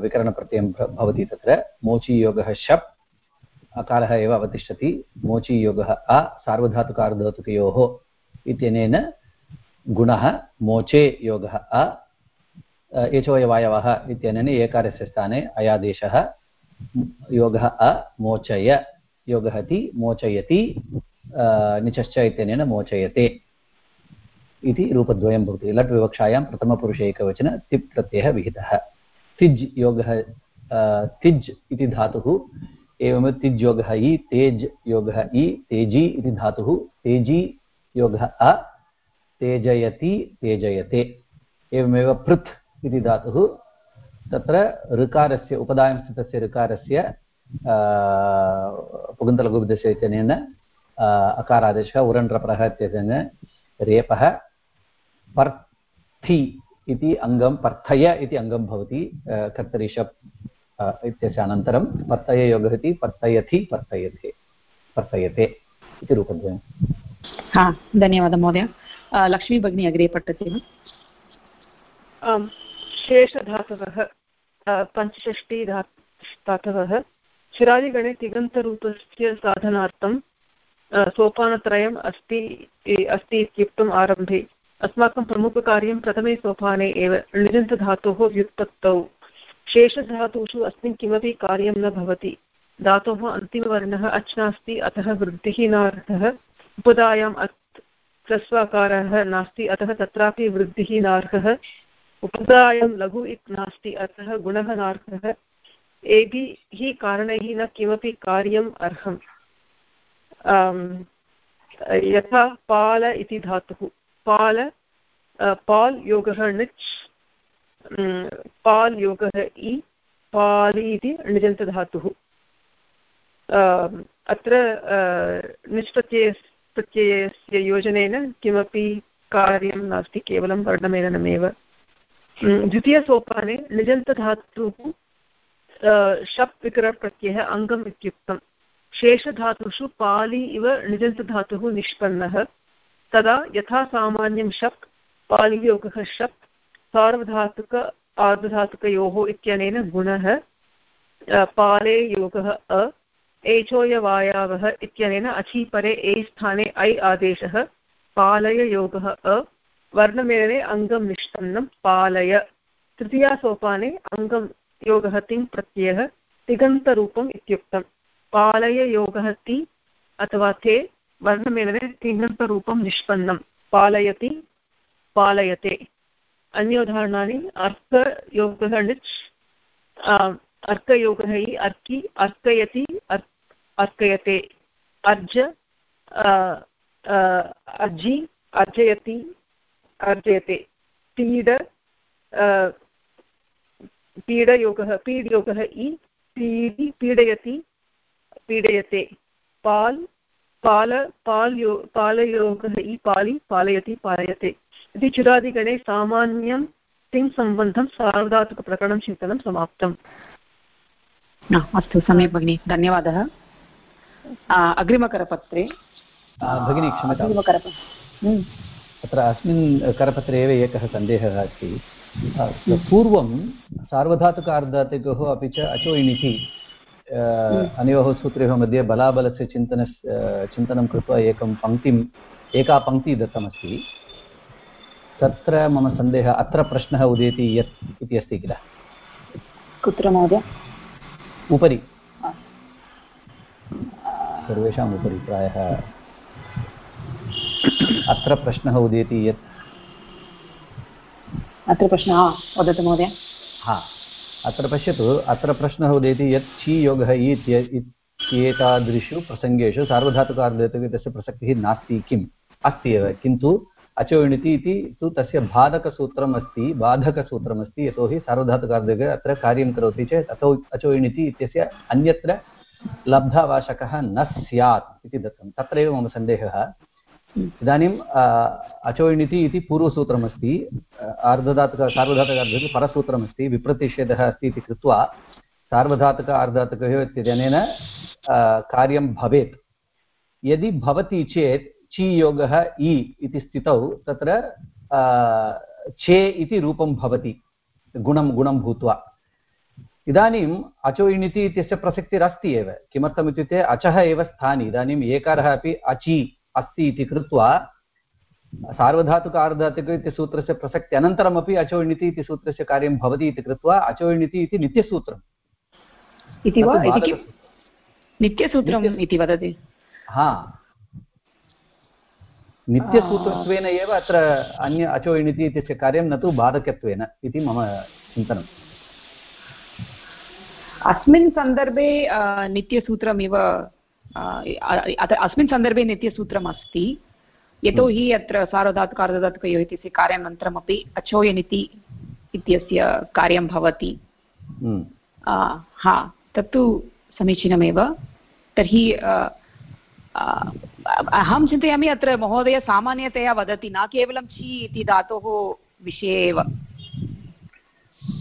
विकरणप्रत्ययं भवति तत्र। मोचियोगः शप् अकारः एव अवतिष्ठति। मोचियोगः अ, सार्वधातुकार्धधातुकयोः इत्यनेन गुणः मोचे योगः अ एचोयवायवः इत्यनेन एकारस्य स्थाने अयादेशः योगः अ, मोचय, योगः ति, मोचयति निचश्च इत्यनेन मोचयते। इति रूपद्वयं भवति। लट् विवक्षायां प्रथमपुरुषे एकवचन तिप् प्रत्ययः विहितः। तिज् योगः तिज् इति धातुः, एवमेव तिज् योगः इ, तेज् योगः इ, तेजि इति धातुः, तेजि योगः अ, तेजयति, तेजयते। एवमेव पृथ् इति धातुः, तत्र ऋकारस्य उपधायां स्थितस्य ऋकारस्य पुगन्तलघुविदस्य इत्यनेन अकारादेशः, उरण्ड्रपरः इत्यनेन रेपः पर्थि इति अङ्गं पर्थय इति अङ्गं भवति कर्तरिषप् इत्यस्य अनन्तरं पर्थययोगः इति पर्थयति पर्थयते पर्थयते इति रूपद्वयम् हा धन्यवादः महोदय। लक्ष्मी भगिनी अग्रे पठति वा? आम् शेषधातवः पञ्चषष्टि धा धातवः शिरादिगणे तिङन्तरूपस्य साधनार्थं सोपानत्रयम् अस्ति अस्ति इत्युक्तम् आरम्भे। अस्माकं प्रमुखकार्यं प्रथमे सोपाने एव णिजन्तधातोः व्युत्पत्तौ। शेषधातुषु अस्मिन् किमपि कार्यं न भवति। धातोः अन्तिमवर्णः अच् नास्ति, अतः वृद्धिः नार्थः। उपदायाम् अत् ह्रस्वाकारः नास्ति, अतः तत्रापि वृद्धिः नार्हः उपदायं लघु इति नास्ति, अतः गुणः नार्थः। एभिः कारणैः न किमपि कार्यम् अर्हम्। यथा पाल इति धातुः। पाल पाल् योगः णिच् पाल् योगः इ, पालि इति णिजन्तधातुः अत्र निष्प्रत्यय प्रत्ययस्य योजनेन किमपि कार्यं नास्ति, केवलं वर्णमेलनमेव। द्वितीयसोपाने निजन्तधातुः शप् विकरप्रत्ययः अङ्गम् इत्युक्तं शेषधातुषु पालि इव निजन्तधातुः निष्पन्नः। तदा यथा सामान्यं शप् पालियोगः शप् सार्वधातुक, आर्धधातुकयोः इत्यनेन गुणः पाले योगः अ, एचोयवायावः इत्यनेन अचीपरे ए स्थाने ऐ आदेशः पालययोगः अ, वर्णमेलने अङ्गं निष्पन्नं, पालय। तृतीयासोपाने अङ्गं योगः तिङ् प्रत्ययः, तिगन्तरूपम् इत्युक्तं पालययोगः ति अथवा ते वर्णमेलने तिङन्तरूपं निष्पन्नं। पालयति, पालयते। अन्योदाहरणानि अर्थयोगः णिच् अर्कयोगः हि अर्कि, अर्कयति अर्कयते। अर्ज़ अर्जि, अर्जयति, अर्जयते। पीड पीडयोगः पीडयोगः इ, पीडि, पीडयति, पीडयते। पाल् पाल पाल्यो पालयोगः इ पालि पालयति पालयते। इति चुरादिगणे सामान्यं तिङ् सम्बन्धं सार्वधातुकप्रकरणं चिन्तनं समाप्तम् अस्तु सम्यक् भगिनि धन्यवादः। अग्रिमकरपत्रे। भगिनी क्षम्यतां अत्र अस्मिन् करपत्रे एव एकः सन्देहः अस्ति। पूर्वं सार्वधातुकार्धातुकः अपि च अचो इणिति अनयोः सूत्रयोः मध्ये बलाबलस्य चिन्तन चिन्तनं कृत्वा एकं पङ्क्तिम् एका पङ्क्तिः दत्तमस्ति। तत्र मम सन्देहः अत्र प्रश्नः उदेति यत् इति अस्ति किल? कुत्र महोदय? उपरि। सर्वेषाम् उपरि प्रायः। अत्र प्रश्नः उदेति यत् अत्र प्रश्नः वदतु महोदय। हा। अत्र पश्यतु, अत्र प्रश्नः उदेति यत् छि योगः इत्येतादृशु प्रसङ्गेषु सार्वधातुकार्धेतु तस्य प्रसक्तिः नास्ति किम्? अस्ति एव, किन्तु अचोणिति इति तु तस्य बाधकसूत्रम् अस्ति बाधकसूत्रमस्ति, यतोहि सार्वधातुकार्धकः अत्र कार्यं करोति चेत् अतो अचोणिति इत्यस्य अन्यत्र लब्धावाशकः न स्यात् इति दत्तं। तत्रैव मम सन्देहः। इदानीम् अचोयिणिति इति पूर्वसूत्रमस्ति आर्धधातुक सार्वधातुकार्धकः परसूत्रमस्ति, विप्रतिषेधः अस्ति इति कृत्वा, सार्वधातुक आर्धधातुकयोः इत्यनेन कार्यं भवेत्। यदि भवति चेत्, ची योगः इ इति स्थितौ, तत्र चे इति रूपं भवति, गुणं गुणं भूत्वा। इदानीम् अचो इणिति इत्यस्य प्रसक्तिरस्ति एव, किमर्थम् इत्युक्ते अचः एव स्थानि इदानीम् एकारः अपि अचि अस्ति इति कृत्वा सार्वधातुक आर्धातुक इति सूत्रस्य प्रसक्ति अनन्तरमपि अचो इणिति इति सूत्रस्य कार्यं भवति इति कृत्वा अचो इणिति इति नित्यसूत्रम् इति वा? नित्यसूत्रम् इति वदति। हा। नित्यसूत्रत्वेन एव अत्र अन्य अचो इत्यस्य कार्यं न तु बाधकत्वेन इति मम चिन्तनम्। अस्मिन् सन्दर्भे नित्यसूत्रमिव अस्मिन् सन्दर्भे नित्यसूत्रम् अस्ति यतोहि हम्म। अत्र सार्वधातुकार्धधातुकयोः इत्यस्य कार्यानन्तरमपि अचोयनिति इत्यस्य कार्यं भवति। हम्म। हा तत्तु समीचीनमेव। तर्हि अहं चिन्तयामि अत्र महोदय सामान्यतया वदति न केवलं छि इति धातोः विषये एव।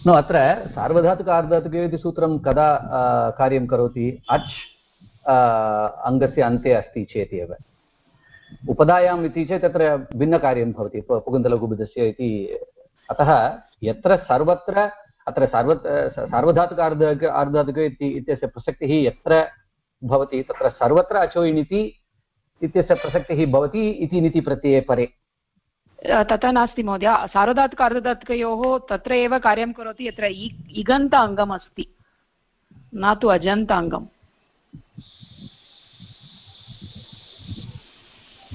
न अत्र सार्वधातुक आर्धातुके इति सूत्रं कदा कार्यं करोति? अच् अङ्गस्य अन्ते अस्ति चेत् एव। उपधायाम् इति चेत् तत्र भिन्नकार्यं भवति पुगन्तलघुबुधस्य इति। अतः यत्र सर्वत्र, अत्र सर्व सार्वधातुक आर्धातुक आर्धातुक इत्यस्य प्रसक्तिः यत्र भवति, तत्र सर्वत्र अचो इणिति इत्यस्य प्रसक्तिः भवति इति निति प्रत्यये परे तथा नास्ति महोदय, सार्वधातुक अर्धधातुकयोः तत्र एव कार्यं करोति, यत्र इगन्त अङ्गम् अस्ति न तु अजन्त अङ्गम्।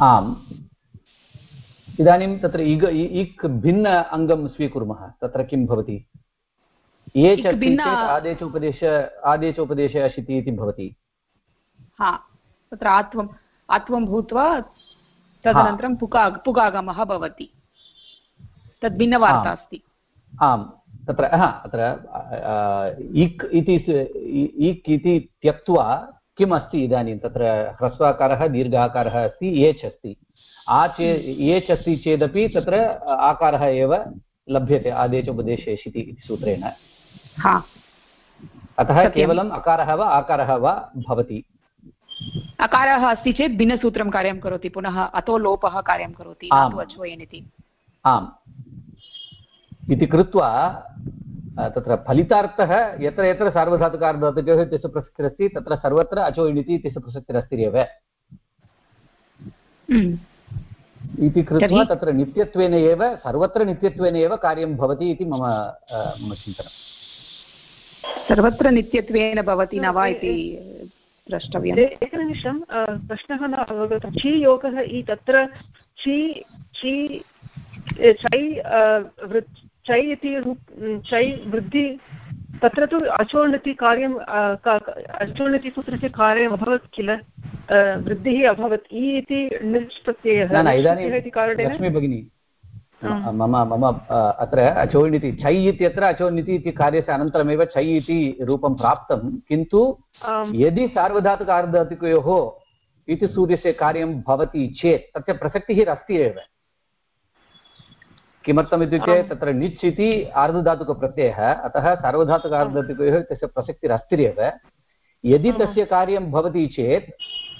आम्। इदानीं तत्र इग इक् भिन्न अङ्गं स्वीकुर्मः। तत्र किं भवति? ये च आदेशोपदेश आदेशोपदेश अशिति इति भवति। हा तत्र आत्वम् आत्वं भूत्वा तदनन्तरं पुका पुगागमः भवति। तद् भिन्नवार्ता अस्ति। आम्। तत्र हा अत्र इक् इति इक् इति त्यक्त्वा किम् अस्ति इदानीं? तत्र ह्रस्वाकारः दीर्घाकारः अस्ति एच् अस्ति आ चे एच् अस्ति चेदपि तत्र आकारः एव लभ्यते आदेशोपदेशेषिति इति सूत्रेण। अतः केवलम् अकारः वा आकारः वा भवति। अकारः अस्ति चेत् भिन्नसूत्रं कार्यं करोति पुनः अतो लोपः कार्यं करोति आम्। इति कृत्वा तत्र फलितार्थः यत्र यत्र सार्वधातुकारधातुकयोः इत्यस्य प्रसक्तिरस्ति तत्र सर्वत्र अचो इणिति इत्यस्य प्रसक्तिरस्तिरेव इति कृत्वा तत्र नित्यत्वेन एव सर्वत्र नित्यत्वेन एव कार्यं भवति इति मम मम चिन्तनं सर्वत्र नित्यत्वेन भवति न वा इति द्रष्टव्यम्? एकनिमिषं प्रश्नः न अवगतः। ची योगः इ तत्र ची ची चै चै इति चै वृद्धि तत्र तु अचोन्नति कार्यम् अचोन्नति सूत्रस्य कार्यम् अभवत् किल? वृद्धिः अभवत्। इ इति निच् प्रत्ययः भगिनि मम मम अत्र अचोण् छै इत्यत्र अचोण् इति कार्यस्य अनन्तरमेव छै इति रूपं प्राप्तं। किन्तु यदि सार्वधातुक आर्धातुकयोः इति सूर्यस्य कार्यं भवति चेत् तस्य प्रसक्तिः अस्ति एव। किमर्थम् इत्युक्ते तत्र निच् इति आर्धधातुकप्रत्ययः अतः सार्वधातुक आर्धधातुकयोः तस्य प्रसक्तिरस्तिरेव यदि तस्य कार्यं भवति चेत्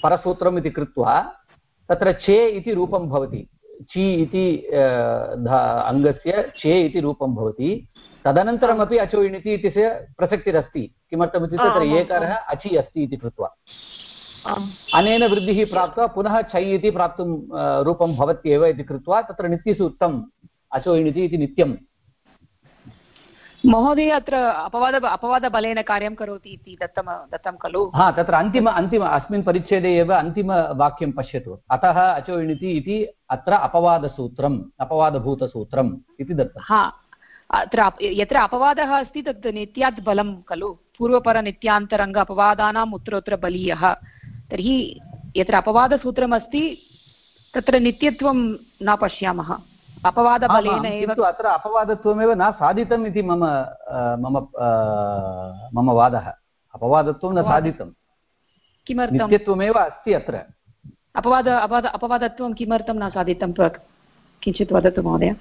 परसूत्रम् इति कृत्वा तत्र चे इति रूपं भवति। चि इति अङ्गस्य चे इति रूपं भवति। तदनन्तरमपि अचो इणिति इत्यस्य प्रसक्तिरस्ति। किमर्थम् इत्युक्ते तत्र एकारः अचि अस्ति इति कृत्वा। अनेन वृद्धिः प्राप्त्वा पुनः छै इति प्राप्तुं रूपं भवत्येव इति कृत्वा तत्र नित्यसूक्तं अचो इणिति इति नित्यं महोदय अत्र अपवाद अपवादबलेन कार्यं करोति इति दत्तं दत्तं खलु? हा तत्र अन्तिम अन्तिम अस्मिन् परिच्छेदे एव अन्तिमवाक्यं पश्यतु। अतः अचो इणिति इति अत्र अपवादसूत्रम् अपवादभूतसूत्रम् इति दत्तं हा अत्र यत्र अपवादः अस्ति तत् नित्यात् बलं खलु? पूर्वपरनित्यान्तरङ्ग अपवादानाम् उत्तरोत्तर बलीयः। तर्हि यत्र अपवादसूत्रमस्ति तत्र नित्यत्वं न पश्यामः। अपवादबलेन एव अत्र अपवादत्वमेव न साधितम् इति मम मम मम वादः। अपवादत्वं न साधितं किमर्थं नित्यत्वमेव अस्ति अत्र। अपवाद अपवाद अपवादत्वं किमर्थं न साधितं किञ्चित् वदतु महोदय।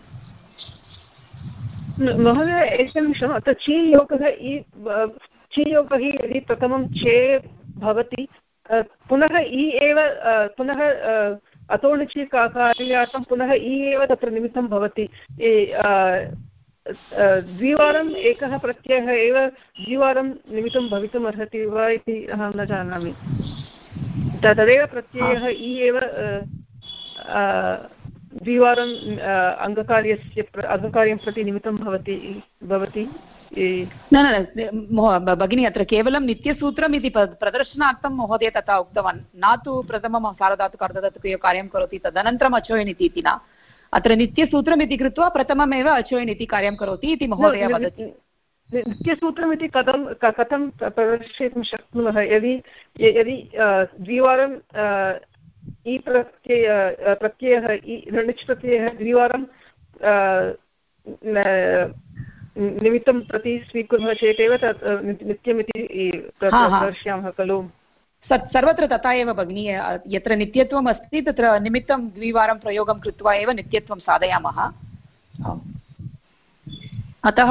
महोदय एकनिमिषम् अत्र चीयोगः इ चीयोगः यदि प्रथमं चे भवति पुनः इ एव पुनः अतोणिचि कार्यार्थं पुनः इ एव तत्र निमित्तं भवति। द्विवारम् एकः प्रत्ययः एव द्विवारं निमित्तं भवितुम् अर्हति वा इति अहं न जानामि। तदेव प्रत्ययः इ एव द्विवारम् अङ्गकार्यस्य अङ्गकार्यं प्रति निमित्तं भवति भवति। न न भगिनी अत्र केवलं नित्यसूत्रम् इति प्रदर्शनार्थं महोदय तथा उक्तवान्। न तु प्रथमं सारधातुक अर्धधातुकयो कार्यं करोति तदनन्तरम् अचोयन् इति न। अत्र नित्यसूत्रम् इति कृत्वा प्रथममेव अचोयन् इति कार्यं करोति इति महोदय वदति। नित्यसूत्रमिति कथं कथं प्रदर्शयितुं शक्नुमः? यदि यदि द्विवारं इ प्रत्यय प्रत्ययः णिच् प्रत्ययः द्विवारं निमित्तं प्रति स्वीकुर्मः चेदेव तत् नित्यमिति दर्शयामः खलु। सर्वत्र तथा एव भगिनी यत्र नित्यत्वम् अस्ति तत्र निमित्तं द्विवारं प्रयोगं कृत्वा एव नित्यत्वं साधयामः। अतः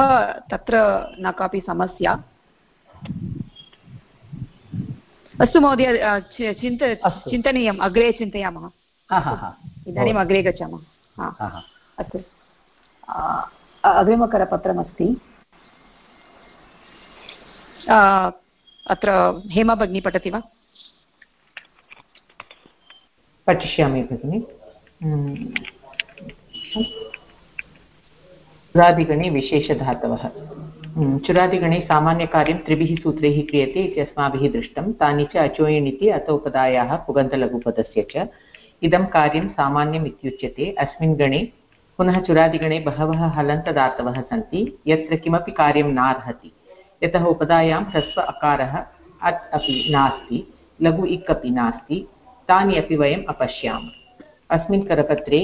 तत्र न कापि समस्या। अस्तु महोदय चिन्त चिन्तनीयम् अग्रे चिन्तयामः। इदानीम् अग्रे गच्छामः। अस्तु। अग्रिमकरपत्रमस्ति अत्र हेमा भगिनी पठति वा? पठिष्यामि भगिनि। चुरादिगणे विशेषधातवः। चुरादिगणे सामान्यकार्यं त्रिभिः सूत्रैः क्रियते इति अस्माभिः दृष्टं। तानि च अचोयन् इति अतोपदायाः पुगन्तलघुपदस्य च। इदं कार्यं सामान्यम् इत्युच्यते। अस्मिन् गणे पुनः चुरादिगणे बहवः हलन्तदातवः सन्ति, यत्र किमपि कार्यं नार्हति। यतः उपधायां ह्रस्व अकारः अत् अपि नास्ति, लघु इक् अपि नास्ति, तानि अपि वयम् अपश्यामः। अस्मिन् करपत्रे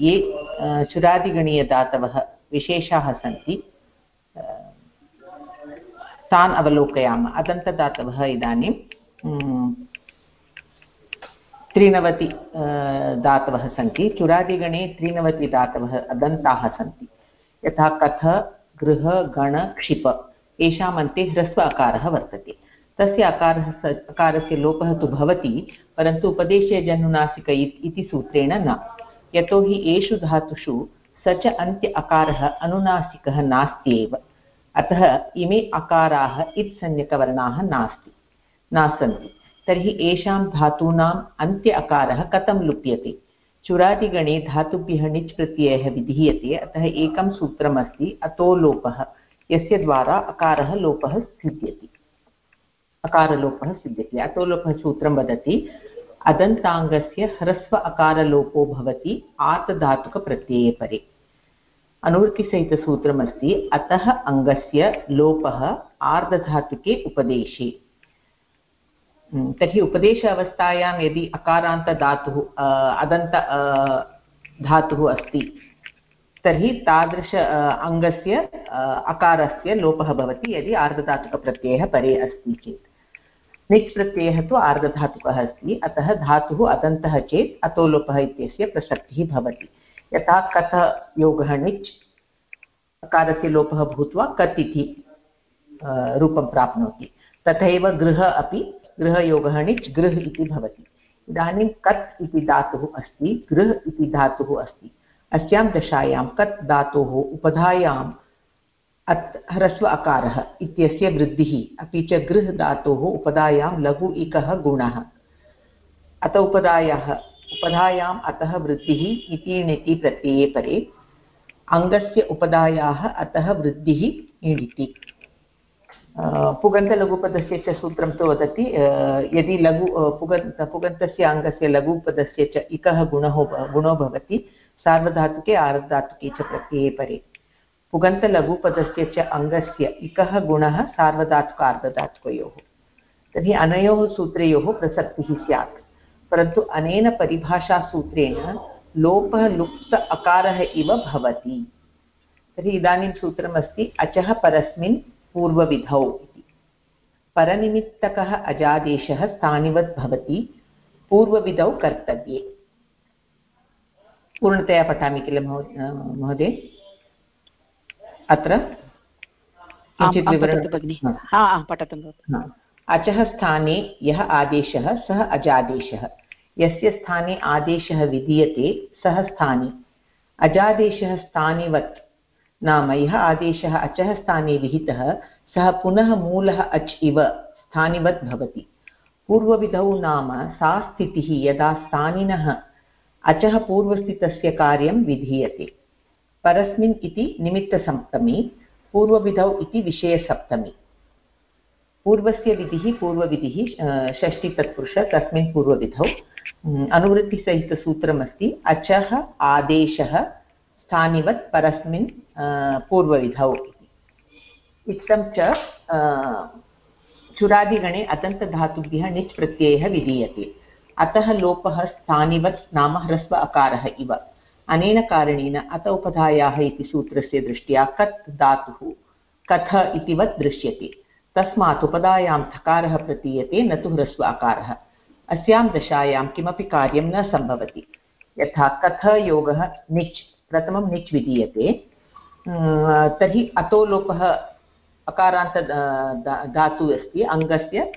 ये चुरादिगणीयदातवः विशेषाः सन्ति तान् अवलोकयामः। अदन्तदातवः इदानीं त्रिनवति धातवः सन्ति। चुरादिगणे त्रिनवतिदातवः अदन्ताः सन्ति। यथा कथ, गृह, गण, क्षिप, येषाम् अन्ते ह्रस्व अकारः वर्तते। तस्य अकारः अकारस्य लोपः तु भवति, परन्तु उपदेशे जनुनासिक इति सूत्रेण न। यतोहि एषु धातुषु स च अन्त्य अकारः अनुनासिकः नास्ति एव अतः इमे अकाराः इत्संज्ञकवर्णाः नास्ति न सन्ति तर्हि येषां धातूनाम् अन्त्य अकारः कथं लुप्यते? चुरादिगणे धातुभ्यः णिच् प्रत्ययः विधीयते, अतः एकं सूत्रमस्ति अतो लोपः यस्य द्वारा अकारः लोपः सिद्ध्यति। अकारलोपः सिद्ध्यति। अतो लोपः सूत्रं वदति, अदन्ताङ्गस्य ह्रस्व अकारलोपो भवति आतधातुकप्रत्यये परे अनुवृत्तिसहितसूत्रमस्ति अतः अङ्गस्य लोपः आर्धधातुके उपदेशे। तर्हि उपदेश अवस्थायां यदि अकारान्तधातुः अदन्त धातुः अस्ति तर्हि तादृश अङ्गस्य अकारस्य लोपः भवति यदि आर्धधातुकप्रत्ययः परे अस्ति चेत् निच् प्रत्ययः तु आर्धधातुकः अस्ति अतः धातुः अदन्तः चेत् अतो लोपः इत्यस्य प्रसक्तिः भवति यथा कथ योगः निच् अकारस्य लोपः भूत्वा कत् इति रूपं प्राप्नोति तथैव गृह अपि गृहयोगः निच् गृह् इति भवति। इदानीं कत् इति धातुः अस्ति, गृह् इति धातुः अस्ति। अस्यां दशायां कत् धातोः उपधायाम् अत् ह्रस्व अकारः इत्यस्य वृद्धिः, अपि च गृह् धातोः उपधायां लघु इकः गुणः। अत उपधायाः, उपधायाम् अतः वृद्धिः इति णिति प्रत्यये परे, अङ्गस्य उपधायाः अतः वृद्धिः पुगन्तलघुपदस्य च सूत्रं तु वदति यदि लघु पुगन्त पुगन्तस्य अङ्गस्य लघुपदस्य च इकः गुणो गुणो भवति, सार्वधातुके आर्धधातुके च प्रत्यये परे। पुगन्तलघुपदस्य च अङ्गस्य इकः गुणः सार्वधातुकार्धधातुकयोः तर्हि अनयोः सूत्रयोः प्रसक्तिः स्यात्। परन्तु अनेन परिभाषासूत्रेण लोपः, लुप्त, अकारः इव भवति। तर्हि इदानीं सूत्रमस्ति, अचः परस्मिन् पूर्वविधौ इति। परनिमित्तकः अजादेशः स्थानिवत् भवति पूर्वविधौ कर्तव्ये। पूर्णतया पठामि किल महोदय? अत्र? किञ्चित् विवरणं अचः स्थाने यः आदेशः सः अजादेशः। यस्य स्थाने आदेशः विधीयते सः स्थाने। अजादेशः स्थानिवत् नाम यः आदेशः अचः स्थाने विहितः, सः पुनः मूलः अच् इव, स्थानिवत् भवति। पूर्वविधौ नाम सा स्थितिः यदा स्थानिनः अचः पूर्वस्थितस्य कार्यं विधीयते। परस्मिन् इति निमित्तसप्तमी, पूर्वविधौ इति विषयसप्तमी। पूर्वस्य विधिः पूर्वविधिः षष्टितत्पुरुष, तस्मिन् पूर्वविधौ। अनुवृत्तिसहितसूत्रमस्ति, अचः आदेशः, स्थानिवत् परस्मिन् पूर्वविधौ इत्थं च चुरादिगणे अतन्तधातुभ्यः णिच् प्रत्ययः विधीयते। अतः लोपः स्थानिवत् नाम ह्रस्व अकारः इव। अनेन कारणेन अत उपधायाः इति सूत्रस्य दृष्ट्या कत् धातुः, कथ इतिवत् दृश्यते। तस्मात् उपधायां थकारः प्रतीयते, न तु ह्रस्व अकारः। अस्यां दशायां किमपि कार्यं न सम्भवति। यथा कथ योगः निच्, प्रथमं निच् विधीयते। तर्हि अतो लोपः अकारान्त धातुः अस्ति, अङ्गस्य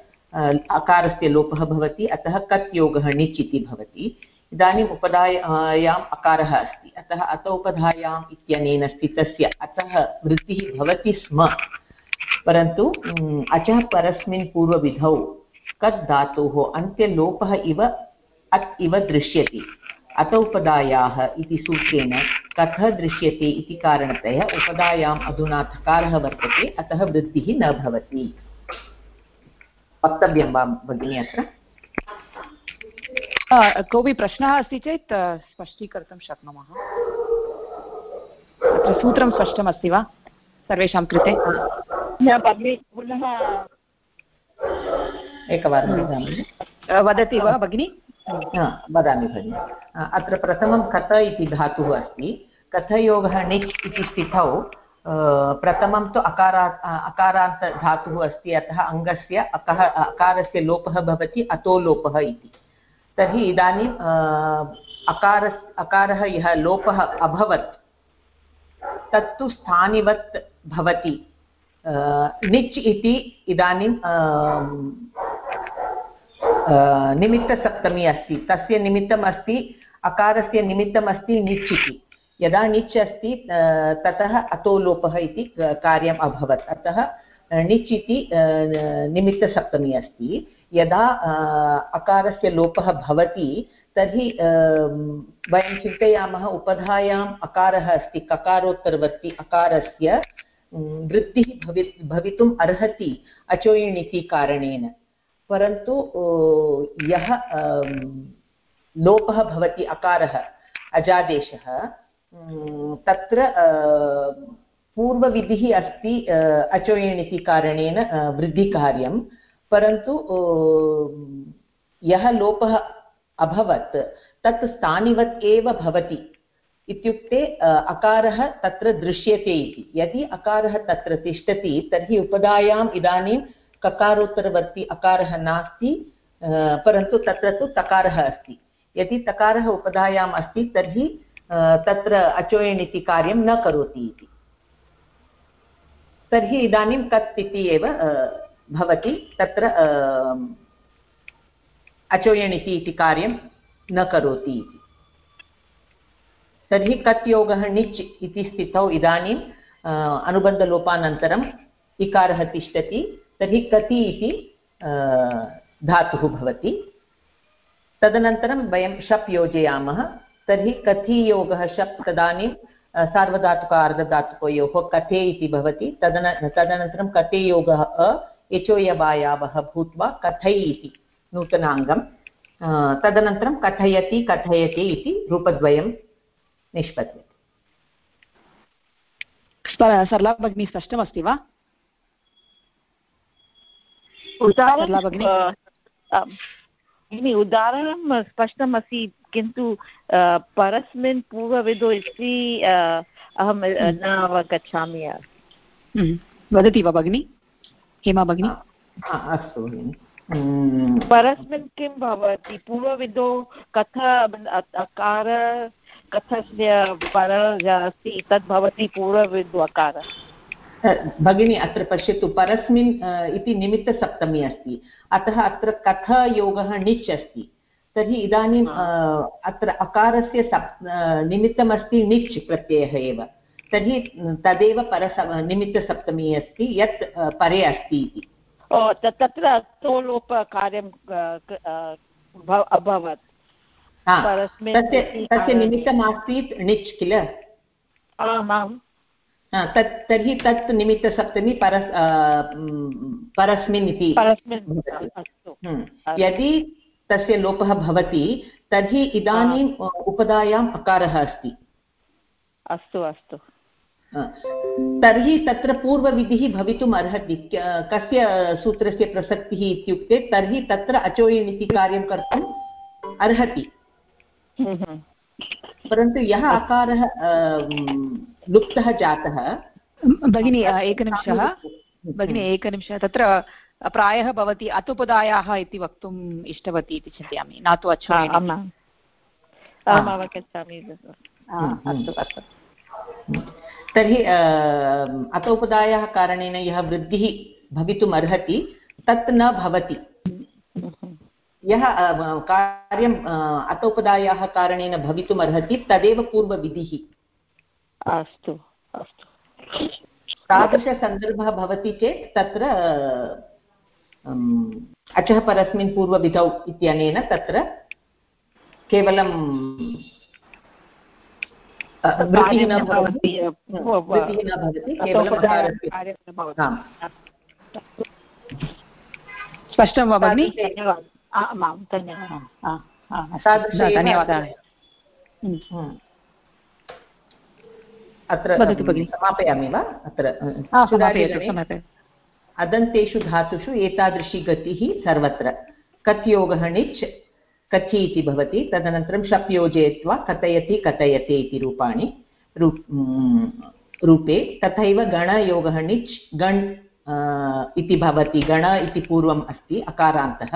अकारस्य लोपः भवति, अतः कत् योगः निच् इति भवति। इदानीम् उपधायाम् अकारः अस्ति, अतः अत उपधायाम् इत्यनेन स्थितस्य अतः वृत्तिः भवति स्म। परन्तु अचः परस्मिन् पूर्वविधौ कत् धातोः अन्त्यलोपः इव अत् इव दृश्यते। अत उपदायाः इति सूत्रेण कथः दृश्यते इति कारणतया उपदायाम् अधुना थकारः वर्तते अतः वृद्धिः न भवति। वक्तव्यं वा भगिनी अत्र? कोऽपि प्रश्नः अस्ति चेत् स्पष्टीकर्तुं शक्नुमः। अत्र सूत्रं स्पष्टमस्ति वा? सर्वेषां कृते? पुनः एकवारं वदामि। वदति वा भगिनि? वदामि भगिनि। अत्र प्रथमं कथ इति धातुः अस्ति। कथयोगः णिच् इति स्थितौ प्रथमं तु अकारात् अकारान्तधातुः अस्ति, अतः अङ्गस्य अकः, अकारस्य लोपः भवति, अतो लोपः इति। तर्हि इदानीम् अकार अकारः यः लोपः अभवत्, तत्तु स्थानिवत् भवति। णिच् इति इदानीं निमित्तसप्तमी अस्ति। तस्य निमित्तम् अस्ति अकारस्य निमित्तम् अस्ति णिच् इति। यदा णिच् अस्ति ततः अतोलोपः इति कार्यम् अभवत्। अतः णिच् इति निमित्तसप्तमी अस्ति। यदा अकारस्य लोपः भवति, तर्हि वयं चिन्तयामः उपधायाम् अकारः अस्ति, ककारोत्तरवर्ति अकारस्य वृत्तिः भवि, भवितुम् अर्हति अचोयिणिति कारणेन। परन्तु यः लोपः भवति अकारः, अजादेशः तत्र पूर्वविधिः अस्ति अचोयिणिति कारणेन वृद्धिकार्यं। परन्तु यः लोपः अभवत्, तत् स्थानिवत् एव भवति। इत्युक्ते अकारः तत्र दृश्यते इति। यदि अकारः तत्र तिष्ठति, तर्हि उपधायाम् इदानीं ककारोत्तरवर्ति अकारः नास्ति परन्तु तत्र तु तकारः अस्ति। यदि तकारः उपधायाम् अस्ति, तर्हि तत्र अचोयण् इति कार्यं न करोति इति। तर्हि इदानीं कत् इति एव भवति। तत्र अचोयणिति इति कार्यं न करोति इति। तर्हि कत् योगः णिच् इति स्थितौ इदानीम् अनुबन्धलोपानन्तरम् इकारः तिष्ठति। तर्हि कति इति धातुः भवति। तदनन्तरं वयं शप् योजयामः। तर्हि कथियोगः शप् तदानीं सार्वधातुक अर्धधातुकयोः कथे इति भवति। तदन तदनन्तरं कथेयोगः अ यचोयवायावः भूत्वा कथै इति नूतनाङ्गं तदनन्तरं कथयति कथयति इति रूपद्वयं निष्पद्यते। सरला भगिनी स्पष्टमस्ति वा? उदाहरणं स्पष्टमस्ति किन्तु परस्मिन् पूर्वविदो इति अहं न अवगच्छामि वदति वा भगिनि? हेमा भगिनी? अस्तु भगिनि। परस्मिन् किं भवति? पूर्वविदो कथ अकार कथस्य पर अस्ति तद् भवति पूर्वविदो अकार। भगिनी अत्र पश्यतु परस्मिन् इति निमित्तसप्तमी अस्ति। अतः अत्र कथयोगः णिच् अस्ति। तर्हि इदानीम् अत्र अकारस्य सप् निमित्तमस्ति णिच् प्रत्ययः एव। तर्हि तदेव परस निमित्तसप्तमी अस्ति यत् परे अस्ति इति। तत्र अस्तोलोपकार्यं अभवत्। तस्य तस्य निमित्तमासीत् णिच् किल? आमाम्। तत् तर्हि तत् निमित्तसप्तमी परस् परस्मिन् इति यदि तस्य लोपः भवति तर्हि इदानीम् उपधायाम् अकारः अस्ति। अस्तु अस्तु। तर्हि तत्र पूर्वविधिः भवितुम् अर्हति। कस्य सूत्रस्य प्रसक्तिः इत्युक्ते तर्हि तत्र अचोयिन् इति कार्यं कर्तुम् अर्हति। परन्तु यः अकारः लुप्तः जातः भगिनी एकनिमिषः। भगिनी एकनिमिषः। तत्र प्रायः भवती अतुपदायाः इति वक्तुम् इष्टवती इति चिन्तयामि। न तु अवगच्छामि। अस्तु अस्तु। तर्हि अतोपदायाः कारणेन यः वृद्धिः भवितुम् अर्हति तत् न भवति। यः कार्यम् अतोपदायाः कारणेन भवितुम् अर्हति तदेव पूर्वविधिः। अस्तु अस्तु। तादृशसन्दर्भः भवति चेत् तत्र अचः परस्मिन् पूर्वविधौ इत्यनेन तत्र केवलं वृत्तिः न भवति। वृत्तिः न भवति केवलं स्पष्टं वा भगिनि? धन्यवादः आमां धन्यवादः। धन्यवादः। हम्म। अत्र समापयामि वा? अत्र अदन्तेषु धातुषु एतादृशी गतिः सर्वत्र। कत् योगः णिच् कचि इति भवति, तदनन्तरं शप् योजयित्वा कथयति, कथयते इति रूपाणि, रूपे तथैव गणयोगः णिच् गण् इति भवति। गण इति पूर्वम् अस्ति, अकारान्तः।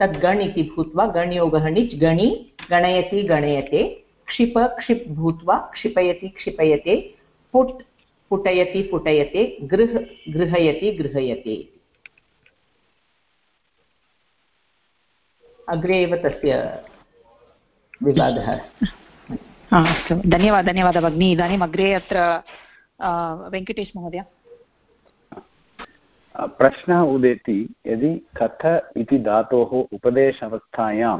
तद् गण् इति भूत्वा गणयोगः णिच् गणि, गणयति, गणयते। क्षिप, क्षिप् भूत्वा क्षिपयति, क्षिपयते। पुट् पुटयति पुटयते गृह गृहयति गृहयते अग्रे एव तस्य विवादः। अस्तु। धन्यवादः धन्यवादः भगिनी। इदानीम् अग्रे अत्र वेङ्कटेश महोदय। प्रश्नः उदेति यदि कथ इति धातोः उपदेशावस्थायां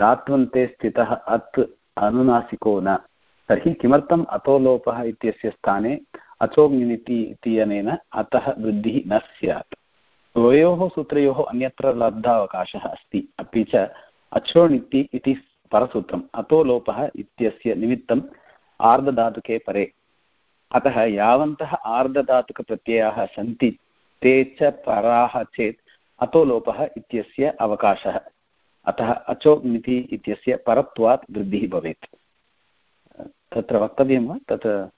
धात्वन्ते स्थितः अत् अनुनासिको न तर्हि किमर्थम् अतोलोपः इत्यस्य स्थाने अचोङ्निति इत्यनेन अतः वृद्धिः न स्यात्। द्वयोः सूत्रयोः अन्यत्र लब्धावकाशः अस्ति। अपि च अचोणिति इति परसूत्रम्, अतो लोपः इत्यस्य निमित्तम् आर्धधातुके परे। अतः यावन्तः आर्धधातुकप्रत्ययाः सन्ति, ते च पराः चेत् अतो लोपः इत्यस्य अवकाशः। अतः अचोमिति इत्यस्य परत्वात् वृद्धिः भवेत्। तत्र वक्तव्यं वा? तत्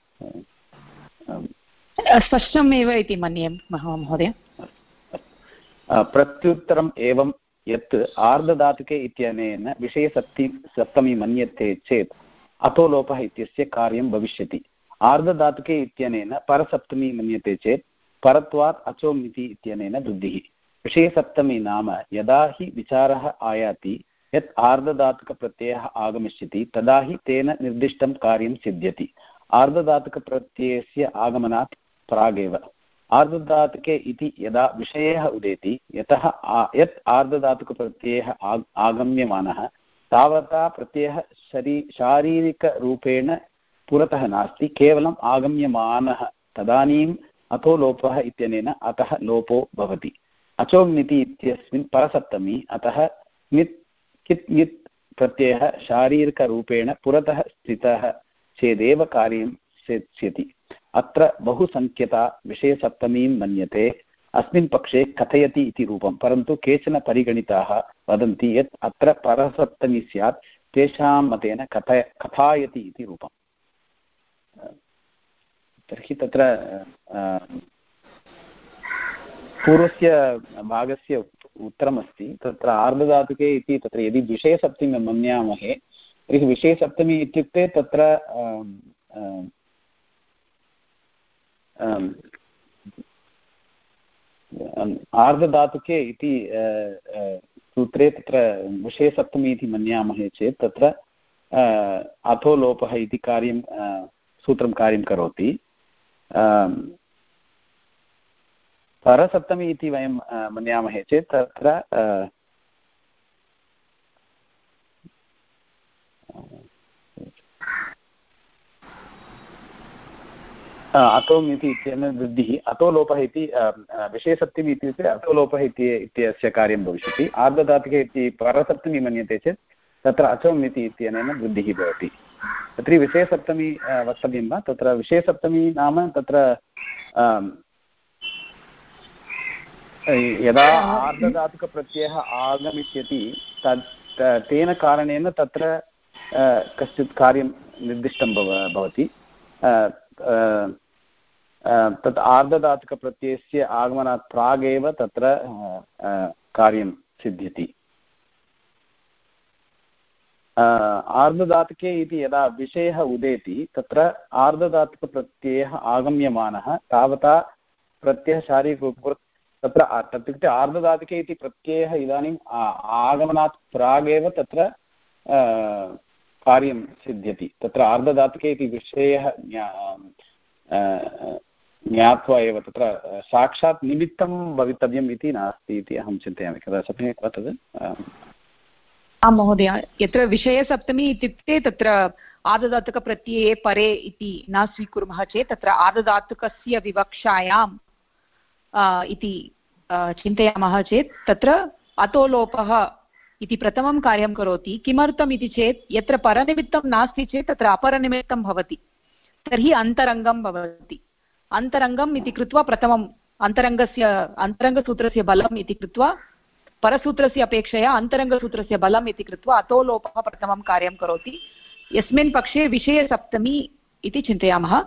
स्पष्टमेव इति मन्ये महोदय। प्रत्युत्तरम् एवं यत् आर्धधातुके इत्यनेन विषयसप्ति सप्तमी मन्यते चेत् अतो लोपः इत्यस्य कार्यं भविष्यति। आर्धधातुके इत्यनेन परसप्तमी मन्यते चेत् परत्वात् अचोमिति इत्यनेन वृद्धिः। विषयसप्तमी नाम यदा हि विचारः आयाति, यत् आर्धधातुकप्रत्ययः आगमिष्यति, तदा हि तेन निर्दिष्टं कार्यं सिद्ध्यति। आर्धधातुकप्रत्ययस्य आगमनात् प्रागेव। आर्धधातुके इति यदा विषयः उदेति, यतः यत् आर्धधातुकप्रत्ययः आगम्यमानः, तावता प्रत्ययः शरी, शारीरिकरूपेण पुरतः नास्ति, केवलम् आगम्यमानः तदानीम् अथो लोपः इत्यनेन अतः लोपो भवति। अचोङ्निति इत्यस्मिन् परसप्तमी, अतः नित्, कित् नित् प्रत्ययः शारीरिकरूपेण पुरतः स्थितः। चेदेव कार्यं सेत्स्यति। अत्र बहुसङ्ख्यता विषयसप्तमीं मन्यते। अस्मिन् पक्षे कथयति इति रूपं, परन्तु केचन परिगणिताः वदन्ति यत् अत्र परसप्तमी स्यात्, तेषां मतेन कथय कथायति इति रूपम्। तर्हि तत्र पूर्वस्य भागस्य उत्तरमस्ति। तत्र आर्धधातुके इति तत्र यदि विषयसप्तमी मन्यामहे तर्हि विषयसप्तमी इत्युक्ते तत्र आर्धधातुके इति सूत्रे तत्र विषयसप्तमी इति मन्यामहे चेत् तत्र अथो इति कार्यं सूत्रं कार्यं करोति। परसप्तमी इति वयं मन्यामहे चेत् तत्र अतोम् इति इत्यनेन वृद्धिः, अतो लोपः इति विषयसप्तमी इत्युक्ते अतो लोपः इति, इत्यस्य कार्यं भविष्यति। आर्धधातुके इति परसप्तमी मन्यते चेत् तत्र अचोम् इति इत्यनेन वृद्धिः भवति। तत्र विषयसप्तमी वक्तव्यं वा? तत्र विषयसप्तमी नाम तत्र यदा आर्धधातुकप्रत्ययः आगमिष्यति तत् तेन कारणेन तत्र कश्चित् कार्यं निर्दिष्टं भव, भवति। तत् आर्धधातुकप्रत्ययस्य आगमनात् प्रागेव तत्र कार्यं सिद्ध्यति। आर्धधातुके इति यदा विषयः उदेति, तत्र आर्धधातुकप्रत्ययः आगम्यमानः, तावता प्रत्ययः शारीरिक तत्र इत्युक्ते आर्धधातुके इति प्रत्ययः इदानीम् आगमनात् प्रागेव तत्र कार्यं सिद्ध्यति। तत्र आर्धधातुके इति विषयः ज्ञात्वा एव तत्र साक्षात् निमित्तं भवितव्यम् इति नास्ति इति अहं चिन्तयामि। कदा सम्यक् वा तद् आं महोदय, यत्र विषयसप्तमी इत्युक्ते तत्र आददातुकप्रत्यये परे इति न स्वीकुर्मः चेत् तत्र आददातुकस्य विवक्षायाम् इति चिन्तयामः चेत् तत्र अतोलोपः इति प्रथमं कार्यं करोति। किमर्थम् इति चेत्, यत्र परनिमित्तं नास्ति चेत्, तत्र अपरनिमित्तं भवति। तर्हि अन्तरङ्गं भवति। अन्तरङ्गम् इति कृत्वा प्रथमम् अन्तरङ्गस्य, अन्तरङ्गसूत्रस्य बलम् इति कृत्वा, परसूत्रस्य अपेक्षया अन्तरङ्गसूत्रस्य बलम् इति कृत्वा अतोलोपः प्रथमं कार्यं करोति। यस्मिन् पक्षे विषयसप्तमी इति चिन्तयामः।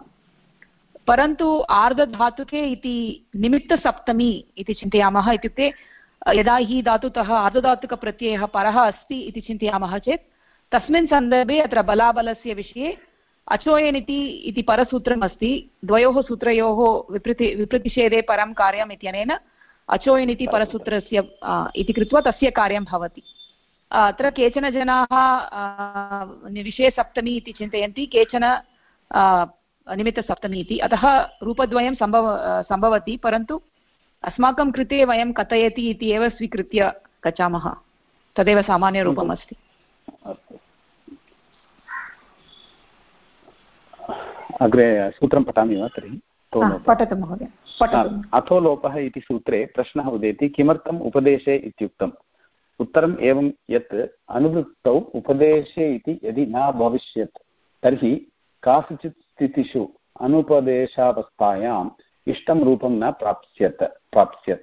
परन्तु आर्धधातुके इति निमित्तसप्तमी इति चिन्तयामः इत्युक्ते यदा हि धातुतः आर्धधातुकप्रत्ययः परः अस्ति इति चिन्तयामः चेत्, तस्मिन् सन्दर्भे अत्र बलाबलस्य विषये अचोयनिति इति परसूत्रम् अस्ति द्वयोः सूत्रयोः विपृति विप्रतिषेधे परं कार्यम् इत्यनेन अचोयनिति परसूत्रस्य इति कृत्वा तस्य कार्यं भवति। अत्र केचन जनाः विषयसप्तमी इति चिन्तयन्ति, केचन निमित्तसप्तमी इति। अतः रूपद्वयं सम्भव सम्भवति, परन्तु अस्माकं कृते वयं कथयति इति एव स्वीकृत्य गच्छामः। तदेव सामान्यरूपम् अस्ति। अग्रे सूत्रं पठामि वा तर्हि? पठतु महोदय अथो लोपः इति सूत्रे प्रश्नः उदेति किमर्थम् उपदेशे इत्युक्तम्? उत्तरम् एवं यत् अनुवृत्तौ उपदेशे इति यदि न भविष्यत् तर्हि कासुचित् स्थितिषु अनुपदेशावस्थायाम् इष्टं रूपं न प्राप्स्यत् प्राप्स्यत्।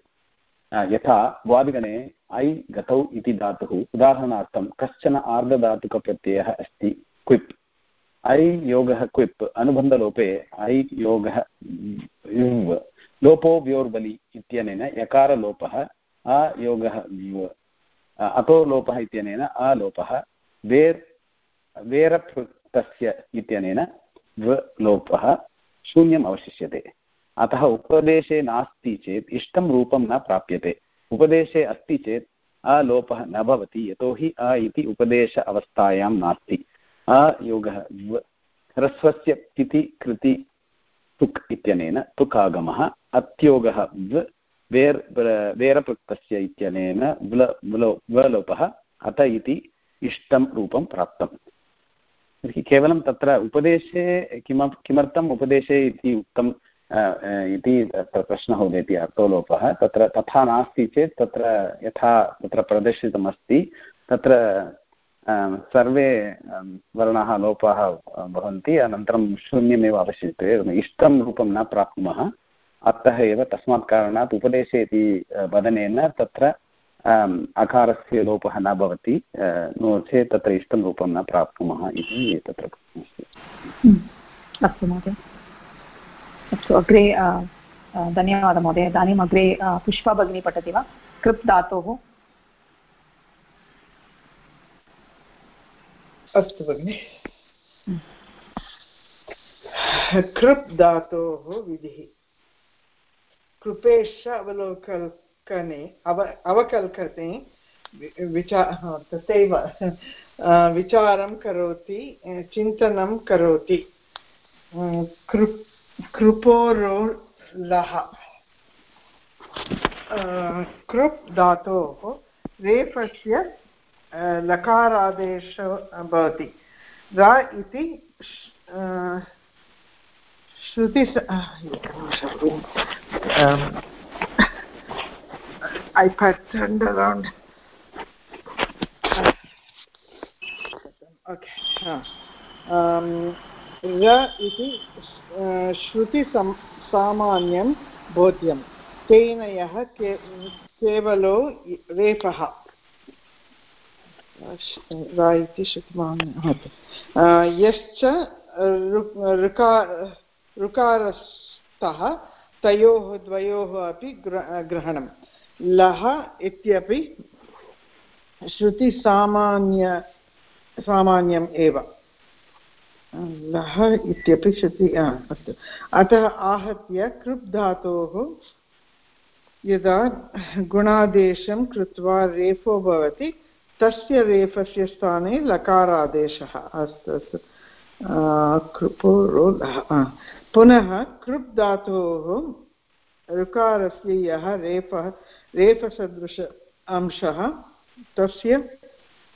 यथा वादिगणे ऐ गतौ इति धातुः, उदाहरणार्थं कश्चन आर्धधातुकप्रत्ययः अस्ति, क्विप्। ऐ योगः क्विप्, अनुबन्धलोपे ऐ योगः लोपो व्योर्बलि इत्यनेन यकारलोपः अयोगः अतो लोपः इत्यनेन अलोपः वेर् वेरपृक्तस्य इत्यनेन लोपः शून्यम् अवशिष्यते। अतः उपदेशे नास्ति चेत् इष्टं रूपं न प्राप्यते। उपदेशे अस्ति चेत् अलोपः न भवति, यतोहि अ इति उपदेश अवस्थायां नास्ति। अयोगः ह्रस्वस्य तिथि, कृति, तुक् इत्यनेन तुक् आगमः अत्योगः व् वेर् वेरपृक्तस्य इत्यनेन व्ल व्लोपः। अत इति इष्टं रूपं प्राप्तम् तर्हि केवलं तत्र उपदेशे किम किमर्थम् उपदेशे इति उक्तं इति प्रश्नः उदेति अर्थोलोपः। तत्र तथा नास्ति चेत् तत्र यथा तत्र प्रदर्शितमस्ति, तत्र सर्वे वर्णाः लोपाः भवन्ति, अनन्तरं शून्यमेव अवशिष्यते इष्टं रूपं न प्राप्नुमः। अतः एव तस्मात् कारणात् उपदेशे इति वदनेन तत्र अकारस्य लोपः न भवति नो चेत् तत्र इष्टं रूपं न प्राप्नुमः इति तत्र अस्तु महोदय। अस्तु, अग्रे धन्यवादः महोदय, इदानीम् अग्रे पुष्पा भगिनी पठति वा? कृप् धातोः। अस्तु भगिनि। कृप् धातोः विधिः। कृपेश अवलोकल्कने, अव अवकल्कने विचा तथैव विचारं करोति चिन्तनं करोति। कृप् कृपोरो कृप् धातोः रेफस्य लकारादेशो भवति र इति श्रुति I had turned around. Um, इति श्रुतिसम् सामान्यं बोध्यं तेन यः के केवलो रेफः इति श्रुतिमान्यः यश्च ऋकारस्थः तयोः द्वयोः अपि ग्रहणं लः इत्यपि श्रुतिसामान्य सामान्यम् एव। लः इत्यपि श्रुति अस्तु। अतः आहत्य कृप् धातोः यदा गुणादेशं कृत्वा रेफो भवति, तस्य रेफस्य स्थाने लकारादेशः। अस्तु अस्तु। कृपो कृपोरो पुनः कृप् धातोः ऋकारस्य यः रेफः, रेफसदृश अंशः, तस्य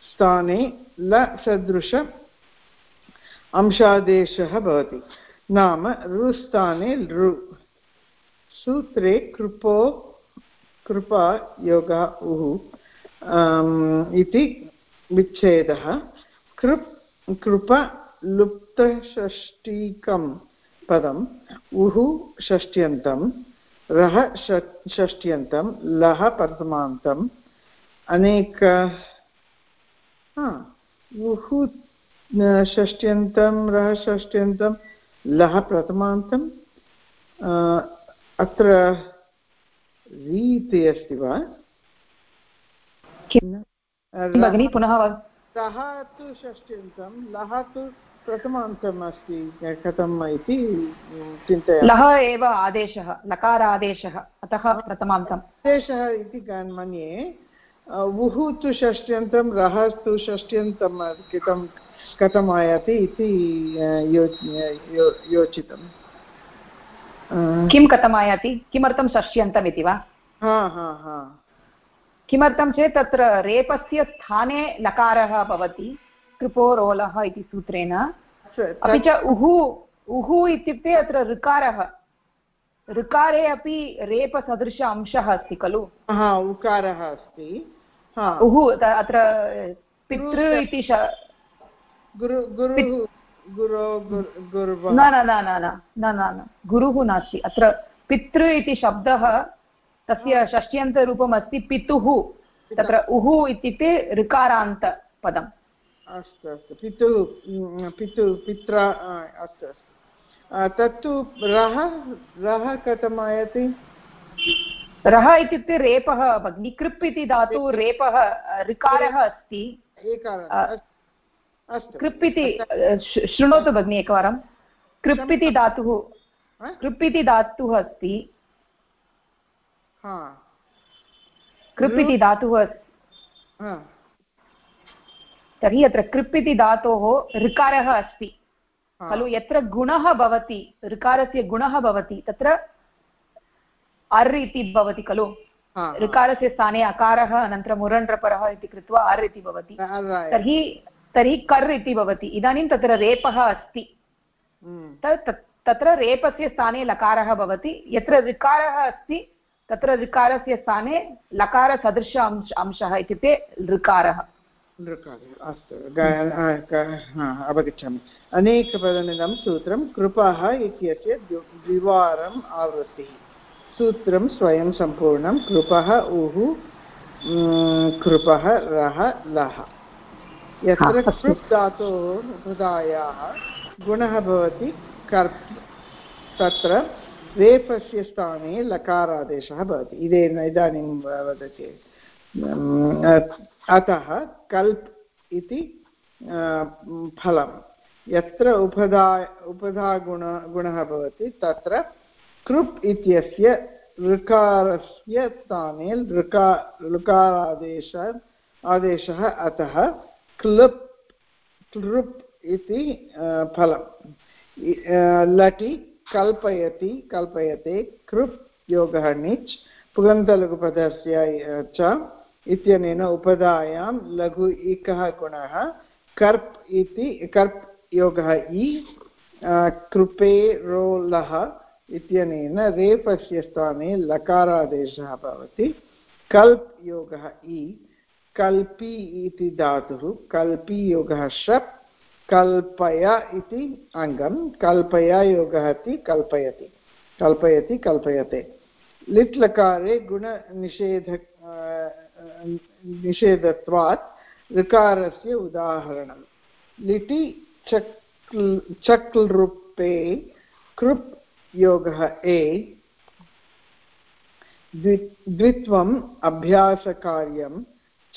स्थाने लसदृश अंशादेशः भवति। नाम रुस्थाने लृ सूत्रे कृपो कृपा योगः उः इति विच्छेदः। कृप्, कृप लुप्तषष्टिकं पदम्, उः षष्ट्यन्तं, रः षष्ट्यन्तं, लः प्रथमान्तम् अनेक उः षष्ट्यन्तं रः षष्ट्यन्तं लः प्रथमान्तम् अत्र रि इति अस्ति वा? भगिनि पुनः सः तु षष्ट्यन्तं लः तु प्रथमान्तम् अस्ति कथम् इति चिन्तयामि। लः एव आदेशः लकारादेशः अतः प्रथमान्तम् आदेशः इति मन्ये उः तु षष्ट्यन्तं रः तु षष्ट्यन्तं कथं कथम् आयाति इति योचितम्। किं कथम् आयाति किमर्थं षष्ट्यन्तम् इति वा? हा हा हा। किमर्थं चेत् तत्र रेपस्य स्थाने लकारः भवति कृपोरोलः इति सूत्रेण। अपि च उः उः इत्युक्ते अत्र ऋकारः। ऋकारे अपि रेपसदृश अंशः अस्ति खलु? उकारः अस्ति। उः अत्र पितृ इति न न न न न न गुरुः नास्ति। अत्र पितृ इति शब्दः तस्य षष्ट्यन्तरूपम् अस्ति पितुः। तत्र उः इत्युक्ते ऋकारान्तपदम्। अस्तु अस्तु। पितुः पितु पित्रा अस्तु अस्तु। तत्तु रः रः कथम् आयाति रः इत्युक्ते रेपः भगिनि। कृप् इति धातु रेपः ऋकारः अस्ति। कृप् इति शृणोतु भगिनि एकवारं। कृप् इति धातुः कृप् इति धातुः अस्ति। कृप् इति धातुः तर्हि अत्र कृप् इति धातोः ऋकारः अस्ति। खलु यत्र गुणः भवति ऋकारस्य गुणः भवति तत्र अर् इति भवति खलु। ऋकारस्य स्थाने अकारः अनन्तरम् उरण्ड्रपरः इति कृत्वा अर् इति भवति। तर्हि तर्हि कर् इति भवति। इदानीं तत्र रेपः अस्ति। तत्र रेपस्य स्थाने लकारः भवति। यत्र ऋकारः अस्ति तत्र ऋकारस्य स्थाने लकारसदृश अंश अंशः इत्युक्ते ऋकारः। अस्तु। अवगच्छामि। अनेकपदनिदं सूत्रं कृपः इत्यस्य द्विवारम् आवृत्तिः। सूत्रं स्वयं सम्पूर्णं। कृपः उः कृपः रः लः। यत्र कृप् धातोः उपधायाः गुणः भवति तत्र रेफस्य स्थाने लकारादेशः भवति। इदेन इदानीं वदति। अतः कल्प् इति फलं यत्र उपधा उपधागुण गुणः भवति तत्र कृप् इत्यस्य ऋकारस्य स्थाने ऋका ऋकारादेश आदेशः अतः क्लुप्, क्लृप् इति फलं लटि कल्पयति, कल्पयते, कृप्, योगः, निच्, पुगन्तलघुपदस्य च, इत्यनेन उपधायां लघु इकः गुणः, कर्प् इति, कर्प् योगः इ कृपे रोलः इत्यनेन रेपस्य स्थाने लकारादेशः भवति। कल्प् योगः इ कल्पि इति धातुः कल्पि योगः शप् कल्पय इति अङ्गं कल्पय योगः इति कल्पयति कल्पयति कल्पयते लिट् लकारे गुणनिषेध निषेधत्वात् ऋकारस्य उदाहरणं लिटि चक् चक्लृपे कृप् योगः ए द्वि द्वित्वम् अभ्यासकार्यं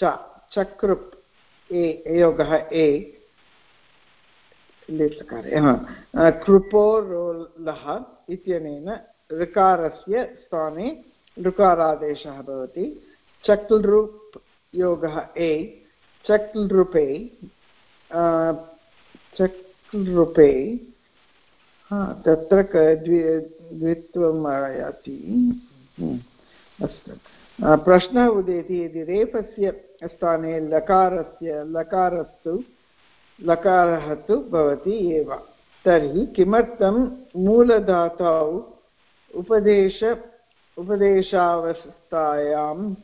च, चक्रुप्, ए, योगः, ए लेट्लकारे कृपोरोलः इत्यनेन ऋकारस्य स्थाने ऋकारादेशः भवति। चक्लृप् योगः, ए चक्लृपे चक्लृपे तत्र द्वि, द्वित्वम् आयाति। अस्तु। प्रश्नः उदेति यदि रेफस्य स्थाने लकारस्य, लकारस्तु लकारः तु भवति एव। तर्हि किमर्थं मूलधातौ उपदेश, उपदेशावस्थायां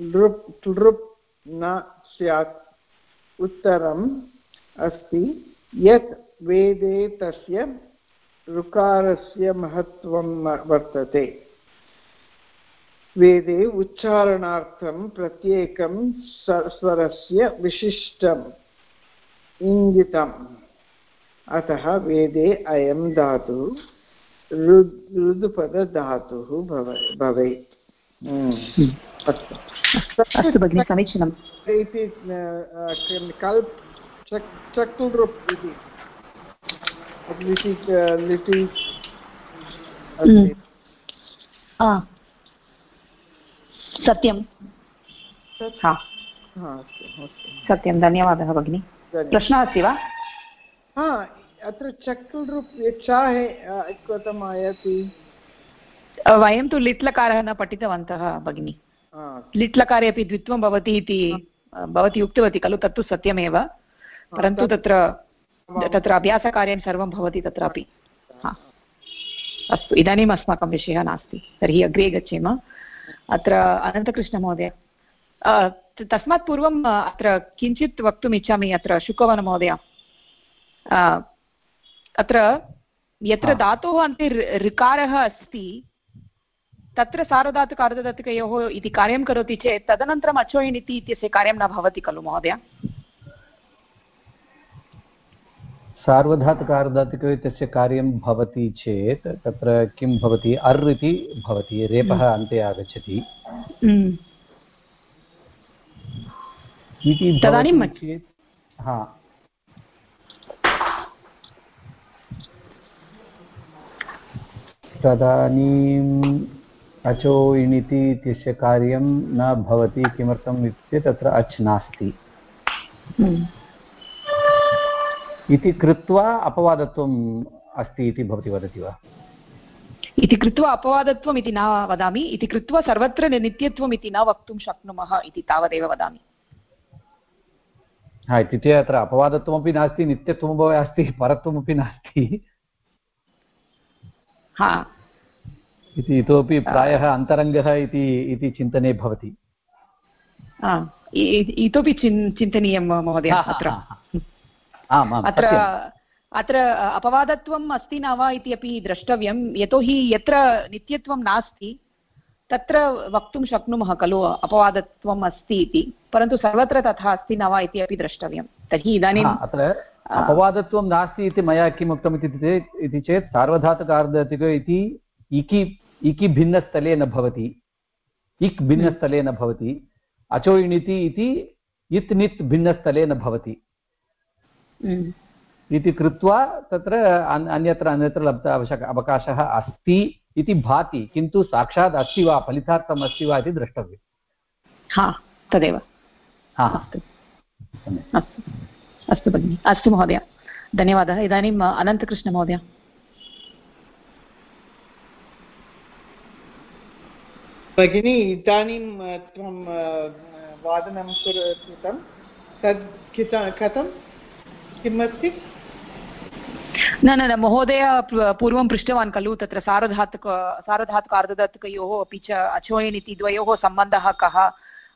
लृप् लृप् न स्यात् उत्तरम् अस्ति, यत् वेदे तस्य ऋकारस्य महत्त्वं वर्तते। वेदे उच्चारणार्थं प्रत्येकं स्वरस्य विशिष्टम् इङ्गितम्। अतः वेदे अयं धातुः ऋद् ऋदुपदधातुः भव भवेत्। हम्म। अस्तु। भगिनि समीचीनम्। इति लिटि लिटि सत्यं। सत्यं धन्यवादः भगिनि। प्रश्नः अस्ति वा? हा अत्र चक्रुप् यच्छाहे कथम् आयाति? वयं तु लिट्लकारः न पठितवन्तः भगिनि। लिट्लकारे अपि द्वित्वं भवति इति भवती उक्तवती खलु तत्तु सत्यमेव। परन्तु तत्र तत्र अभ्यासकार्यं सर्वं भवति तत्रापि। अस्तु इदानीम् अस्माकं विषयः नास्ति। तर्हि अग्रे गच्छेम। अत्र अनन्तकृष्णमहोदय। तस्मात् पूर्वम् अत्र किञ्चित् वक्तुम् इच्छामि अत्र शुकवनमहोदय। अत्र यत्र धातोः अन्ते ऋकारः अस्ति तत्र सार्वधातुक अर्धधातुकयोः इति कार्यं करोति चेत् तदनन्तरम् अचोयिन् इति इत्यस्य कार्यं न भवति खलु महोदय। सार्वधातुकार्धातुक इत्यस्य कार्यं भवति चेत् तत्र किं भवति अर् इति भवति रेपः हम्म। अन्ते आगच्छति हम्म। इति चेत् हा तदानीम् अचो इणिति इत्यस्य कार्यं न भवति किमर्थम् इत्युक्ते तत्र अच् नास्ति हम्म। इति कृत्वा अपवादत्वम् अस्ति इति भवती वदति वा? इति कृत्वा अपवादत्वम् इति न वदामि इति कृत्वा सर्वत्र नित्यत्वम् इति न वक्तुं शक्नुमः इति तावदेव वदामि। हा इत्युक्ते अत्र अपवादत्वमपि नास्ति नित्यत्वमपि अस्ति परत्वमपि नास्ति। हा। इति इतोपि प्रायः अन्तरङ्गः इति इति चिन्तने भवति। इतोपि चिन् चिन्तनीयं महोदय अत्र। अत्र अत्र अपवादत्वम् अस्ति न वा इति अपि द्रष्टव्यं यतोहि यत्र नित्यत्वं नास्ति तत्र वक्तुं शक्नुमः खलु अपवादत्वम् अस्ति इति। परन्तु सर्वत्र तथा अस्ति न वा इति अपि द्रष्टव्यं तर्हि इदानीम् अत्र अपवादत्वं नास्ति इति मया किम् उक्तम् इति चेत् सार्वधातुकार्धतिक इति इकि इकि भिन्नस्थले न भवति। इक् भिन्नस्थले न भवति। अचोयिणिति इति इत् नित् भिन्नस्थले न भवति। इति कृत्वा तत्र अन्यत्र अन्यत्र लब्ध आवश्यक अवकाशः अस्ति इति भाति किन्तु साक्षात् अस्ति वा फलितार्थम् अस्ति वा इति द्रष्टव्यम्। हा तदेव। हा अस्तु। अस्तु। भगिनि। अस्तु महोदय। धन्यवादः। इदानीम् अनन्तकृष्णमहोदय भगिनी इदानीं त्वं वादनं कृतं। तद् कथं किमस्ति? न न न महोदय पूर्वं पृष्टवान् खलु तत्र सार्वधातुक सार्वधातुक अर्धधातुकयोः अपि च अचोयन् इति द्वयोः सम्बन्धः कः?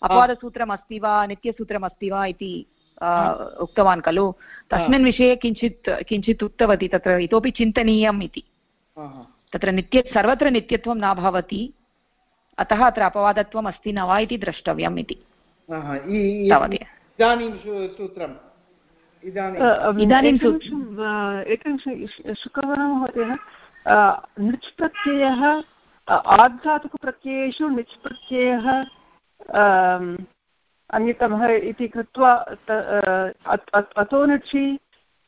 अपवादसूत्रम् अस्ति वा नित्यसूत्रम् अस्ति वा इति उक्तवान् खलु। तस्मिन् विषये किञ्चित् किञ्चित् उक्तवती तत्र इतोपि चिन्तनीयम् इति। तत्र नित्य सर्वत्र नित्यत्वं न भवति। अतः अत्र अपवादत्वम् अस्ति न वा इति द्रष्टव्यम् इति। इदानीं सूत्रम्। इदानीं। एकं नृच् प्रत्ययः आध्यात्मिकप्रत्ययेषु निच् प्रत्ययः अन्यतमः इति कृत्वा अतो निचि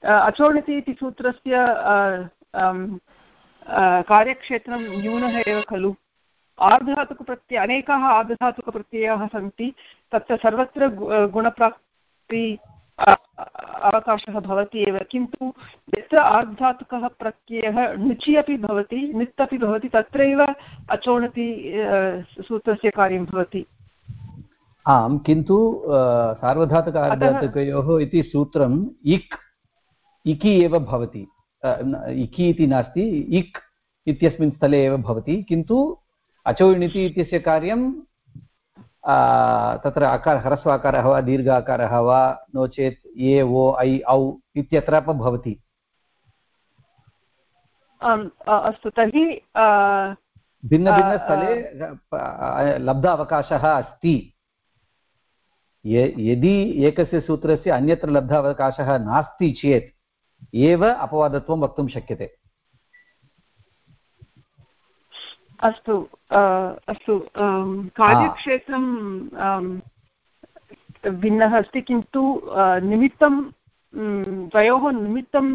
अचोणिति इति सूत्रस्य कार्यक्षेत्रं न्यूनः एव खलु। आर्धधातुकप्रत्यय अनेकाः आर्धधातुकप्रत्ययाः सन्ति तत्र सर्वत्र गुणप्राप्ति अवकाशः भवति एव। किन्तु यत्र आर्धातुकः प्रत्ययः णुचि अपि भवति नित् अपि भवति तत्रैव अचोणति सूत्रस्य कार्यं भवति। आम् किन्तु सार्वधातुक आर्धातुकयोः इति सूत्रम् इक् इकि एव भवति। इकि इति नास्ति इक् इत्यस्मिन् स्थले एव भवति। किन्तु अचोणिति इत्यस्य कार्यं तत्र अकार ह्रस्वाकारः वा दीर्घाकारः वा नो चेत् ए ओ ऐ औ इत्यत्र भवति। अस्तु तर्हि भिन्नभिन्नस्थले लब्ध अवकाशः अस्ति। यदि एकस्य सूत्रस्य अन्यत्र लब्ध अवकाशः नास्ति चेत् एव अपवादत्वं वक्तुं शक्यते। अस्तु अस्तु कार्यक्षेत्रं भिन्नः अस्ति किन्तु निमित्तं द्वयोः निमित्तम्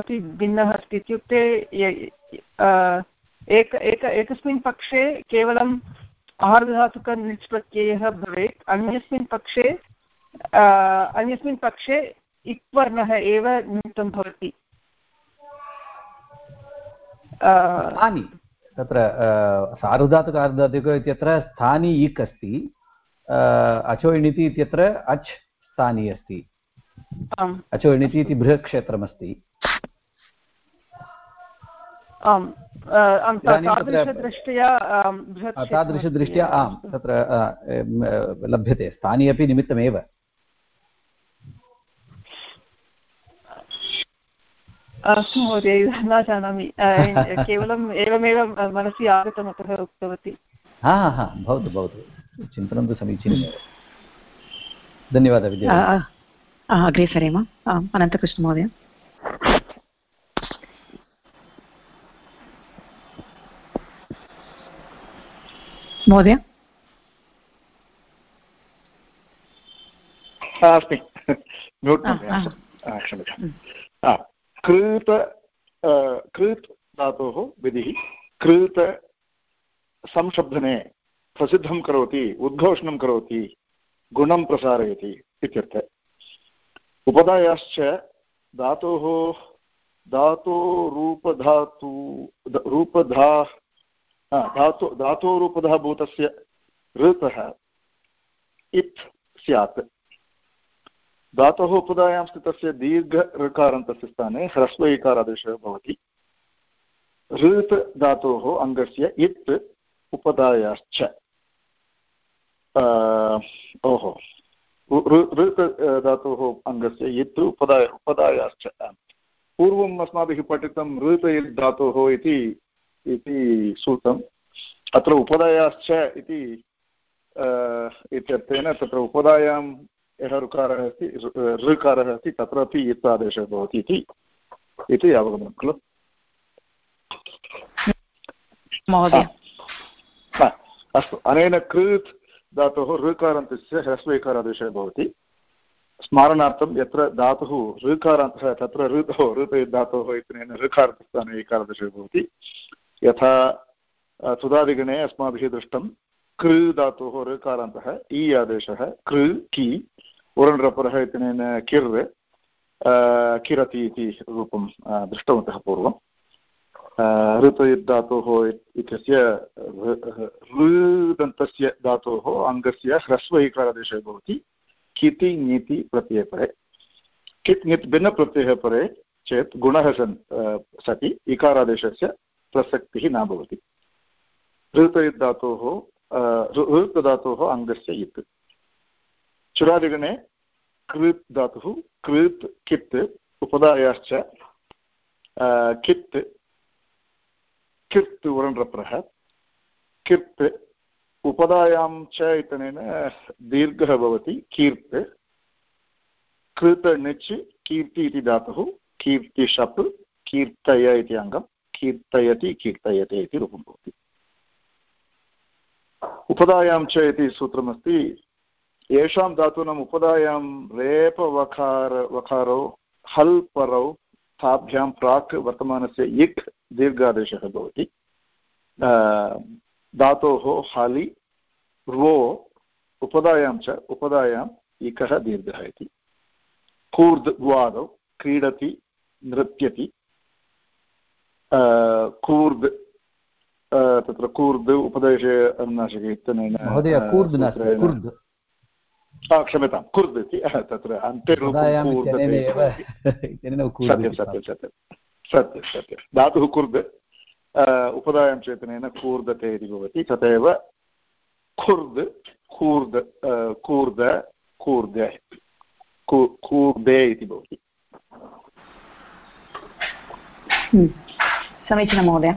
अपि भिन्नः अस्ति। इत्युक्ते एक एक एकस्मिन् पक्षे केवलम् आर्धातुकनिच् प्रत्ययः भवेत्। अन्यस्मिन् पक्षे अन्यस्मिन् पक्षे इक् वर्णः एव निमित्तं भवति। तत्र सार्वधातुक अर्धातुक इत्यत्र स्थानी इक् अस्ति अचो इणिति इत्यत्र अच् स्थानी अस्ति। अचो इणिति इति बृहत्क्षेत्रमस्ति। तादृशदृष्ट्या आम् तत्र लभ्यते। स्थानी अपि निमित्तमेव। अस्तु महोदय न जानामि। केवलम् एवमेव मनसि आगतम् अतः उक्तवती। हा हा भवतु भवतु। चिन्तनं तु समीचीनमेव। धन्यवादः विद्या अग्रे सरेम। अनन्तकृष्णमहोदय महोदय। अस्मि। म्यूट् क्षम्यतां कृत कृत् धातोः विधिः कृत संशब्दने प्रसिद्धं करोति, उद्घोषणं करोति, गुणं प्रसारयति इत्यर्थे। उपधायाश्च धातोः धातोरूपधातु रूपधा धातु धातोरूपधः भूतस्य ऋतः, इत् स्यात्। धातोः उपधायां स्थितस्य दीर्घ ऋकारन्तस्य स्थाने ह्रस्व इकारादेशः भवति। ऋत् धातोः अङ्गस्य इत् उपधायाश्च। ओहो। ऋत् धातोः अङ्गस्य इत् उपदाय उपदायाश्च पूर्वम् अस्माभिः पठितं ऋत् इत् धातोः इति इति सूत्रम्। अत्र उपदायाश्च इति इत्यर्थेन तत्र उपदायां यः ऋकारः अस्ति ऋकारः अस्ति तत्रापि इत् आदेशः भवति इति। इति अवगमनं खलु? अस्तु अनेन कृत् धातोः ऋकारान्तस्य ह्रस्वैकारादेशः भवति। स्मारणार्थं यत्र धातुः ऋकारान्तः तत्र ऋतोः ऋत धातोः इत्यनेन ऋकारान्तस्थाने एकादशः भवति। यथा सुधादिगणे अस्माभिः दृष्टं कृ धातोः ऋकारान्तः इ आदेशः कृ कि उरण्रपरः इत्यनेन किर् किरति इति रूपं दृष्टवन्तः पूर्वं ऋतयित् धातोः इत्यस्य ऋदन्तस्य धातोः अङ्गस्य ह्रस्व इकारादेशः भवति किति ङिति प्रत्ययपरे कित् ङित् भिन्नप्रत्ययः परे चेत् गुणः सन् सति इकारादेशस्य प्रसक्तिः न भवति ऋतयित् धातोः ऋतधातोः अङ्गस्य इत् चुरादिगणे कृत् धातुः, कृत् कित्, उपदायाश्च कित्, किर्त् वर्णरप्रः किर्त् उपदायां च इत्यनेन दीर्घः भवति, कीर्त्, कृत कीर्ति इति धातुः कीर्तिशप् कीर्तय इति अङ्गं, कीर्तयति, कीर्तयते इति रूपं भवति। उपदायां च इति सूत्रमस्ति येषां धातूनाम् उपदायां रेपवकार वकारो हल् परौ ताभ्यां प्राक् वर्तमानस्य इक् दीर्घादेशः भवति। धातोः हलि रो उपदायां च उपदायाम् इकः दीर्घः इति। कूर्द् द्वादौ क्रीडति नृत्यति। कूर्द् तत्र कूर्द् उपदेशे अनुनासिके इत्यनेन क्षम्यतां कुर्द् इति तत्र अन्ते सत्यं सत्यं सत्यं सत्यं सत्यं। धातुः कुर्द् उपदायां चेतनेन कूर्दते इति भवति तथैव खुर्द् कूर्द कूर्द कूर्द कूर्दे इति भवति। समीचीनं महोदय।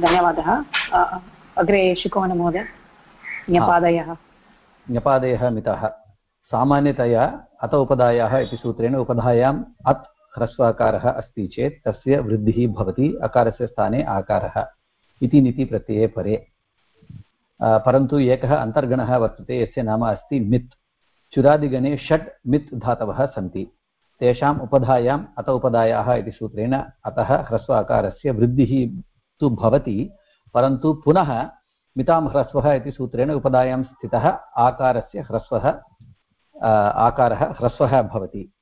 धन्यवादः। अग्रे शुकवनमहोदय न्यपादयः। न्यपादयः मितः सामान्यतया अत उपधायाः इति सूत्रेण उपधायाम् अत् ह्रस्वाकारः अस्ति चेत् तस्य वृद्धिः भवति, अकारस्य स्थाने आकारः इति नीतिप्रत्यये परे। परन्तु एकः अन्तर्गणः वर्तते, यस्य नाम अस्ति मित्। चुरादिगणे षट् मित् धातवः सन्ति। तेषाम् उपधायाम् अत उपधायाः इति सूत्रेण अतः ह्रस्वाकारस्य वृद्धिः तु भवति, परन्तु पुनः मितां ह्रस्वः इति सूत्रेण उपधायां स्थितः आकारस्य ह्रस्वः आकारः ह्रस्वः भवति।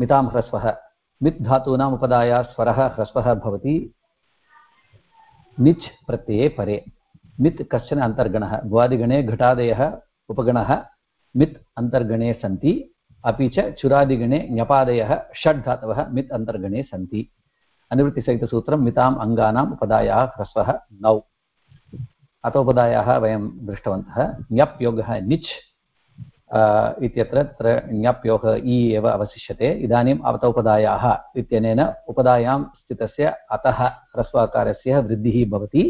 मितां ह्रस्वः मित् धातूनाम् उपधाया स्वरः ह्रस्वः भवति। निच् प्रत्यये परे। मित् कश्चन अन्तर्गणः। भ्वादिगणे घटादयः उपगणः मित् अन्तर्गणे सन्ति। अपि च चुरादिगणे ञपादयः षड् धातवः मित् अन्तर्गणे सन्ति। अनुवृत्तिसहितसूत्रं मिताम् अङ्गानाम् उपदायाः ह्रस्वः नौ। अतोपदायाः वयं दृष्टवन्तः ञप् योगः निच् इत्यत्र तत्र ञप् योगः इ एव अवशिष्यते। इदानीम् अवतोपदायाः इत्यनेन उपदायां स्थितस्य अतः ह्रस्वाकारस्य वृद्धिः भवति।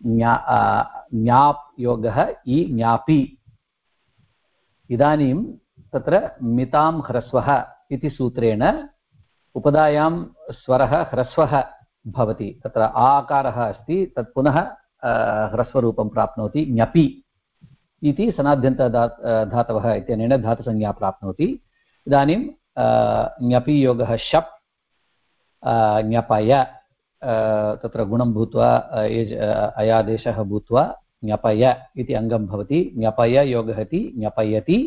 ज्ञाप् योगः इ ज्ञापि। इदानीं तत्र मितां ह्रस्वः इति सूत्रेण उपदायां स्वरः ह्रस्वः भवति। तत्र आकारः अस्ति, तत् पुनः ह्रस्वरूपं प्राप्नोति ञपि इति सनाद्यन्तदा धातवः इत्यनेन धातुसंज्ञा प्राप्नोति। इदानीं ञपि योगः शप् ञपय तत्र गुणं भूत्वा एज् अयादेशः भूत्वा ज्ञपय इति अङ्गं भवति। ज्ञपय योगः इति ज्ञपयति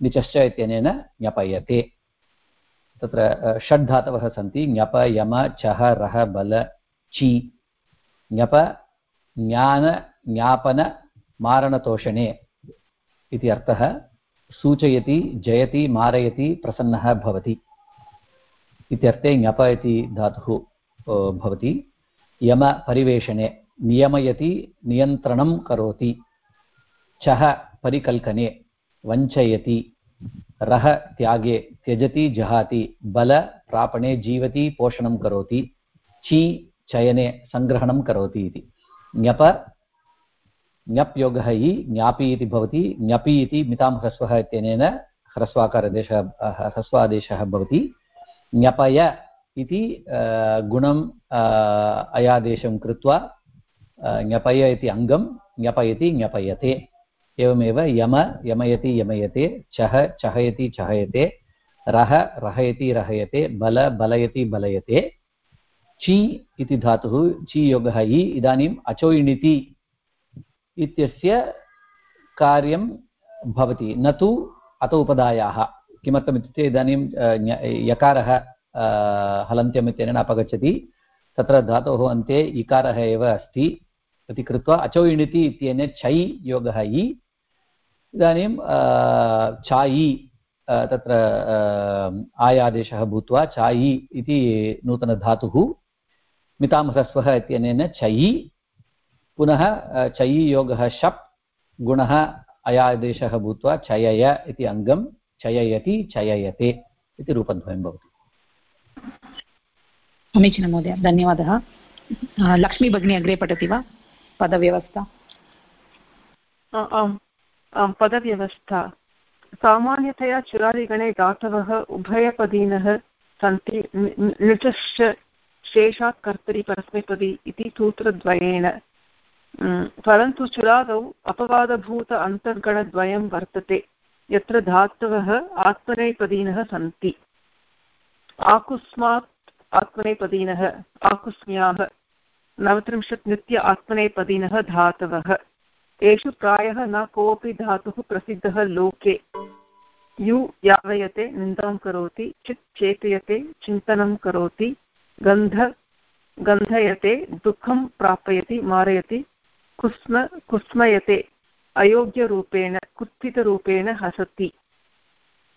निचश्च इत्यनेन ज्ञपयते तत्र सन्ति ज्ञप यम चः रः बल, चि। ज्ञप ज्ञान, ज्ञापन, मारणतोषणे इति अर्थः सूचयति, जयति, मारयति, प्रसन्नः भवति इत्यर्थे ज्ञप इति धातुः भवति। यमपरिवेशने नियमयति, नियन्त्रणं करोति। चः परिकल्पने वञ्चयति। रः त्यागे, त्यजति, जहाति। बल प्रापणे, जीवति, पोषणं करोति। ची चयने सङ्ग्रहणं करोति इति। ञप ञप् योगः इ ज्ञापि इति भवति ञपि इति मितां ह्रस्वः इत्यनेन ह्रस्वाकारदेशः ह्रस्वादेशः भवति। ञपय इति गुणम् अयादेशं कृत्वा ज्ञपय इति अङ्गं ज्ञपयति ज्ञपयते एवमेव यम, यमयति यमयते चः चहयति चहयते रः रहयति रहयते, बल, बलयति बलयते। ची इति धातुः, ची योगः इ इदानीम् अचो इणिति इत्यस्य कार्यं भवति। न तु अत उपधायाः। किमर्थमित्युक्ते इदानीं यकारः हलन्त्यम् इत्यनेन अपगच्छति। तत्र धातोः अन्ते इकारः एव अस्ति। इति कृत्वा अचौ इणिति इत्यनेन छै योगः इ इदानीं चायि तत्र आयादेशः भूत्वा चायि इति नूतनधातुः मितां ह्रस्वः इत्यनेन चयि पुनः चयि योगः शप् गुणः अयादेशः भूत्वा चयय इति अङ्गं चययति चययते इति रूपद्वयं भवति। समीचीनं महोदय धन्यवादः। लक्ष्मी भगिनी अग्रे पठति वा? पदव्यवस्था। आम् पदव्यवस्था। सामान्यतया चुरादिगणे धातवः उभयपदीनः सन्ति नृचश्च शेषात् कर्तरि परस्मैपदी इति सूत्रद्वयेन। परन्तु चुरादौ अपवादभूत अन्तर्गणद्वयं वर्तते, यत्र धातवः आत्मनेपदीनः सन्ति। आकुस्मात् आत्मनेपदीनः, आकुस्म्याः, नवत्रिंशत् नित्य आत्मनेपदीनः धातवः। एषु प्रायः न कोऽपि धातुः प्रसिद्धः लोके। यु यावयते, निन्दां करोति, चित् चेतयते, चिन्तनं करोति गन्ध, गन्धयते, दुःखं प्रापयति, मारयति, कुस्म, कुस्मयते, अयोग्यरूपेण, कुत्थितरूपेण हसति।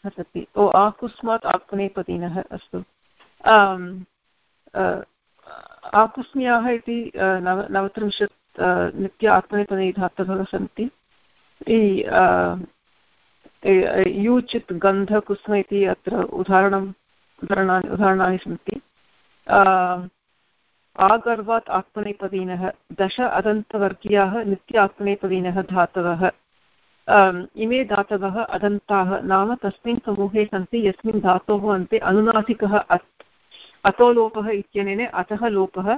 हसति। ओ आकुस्मात् आत्मनेपदिनः अस्तु। आकुस्म्याः इति नव, नवत्रिंशत् नित्य आत्मनेपदे धातवः सन्ति। यूचित् गन्धकुस्म इति अत्र उदाहरणम् उदाहरणानि उदाहरणानि सन्ति। आगर्वात् आत्मनेपदीनः दश अदन्तवर्गीयाः नित्य आत्मनेपदीनः धातवः इमे धातवः अदन्ताः, नाम तस्मिन् समूहे सन्ति, यस्मिन् धातोः अन्ते अनुनासिकः अत् अतो लोपः इत्यनेन अतः लोपः।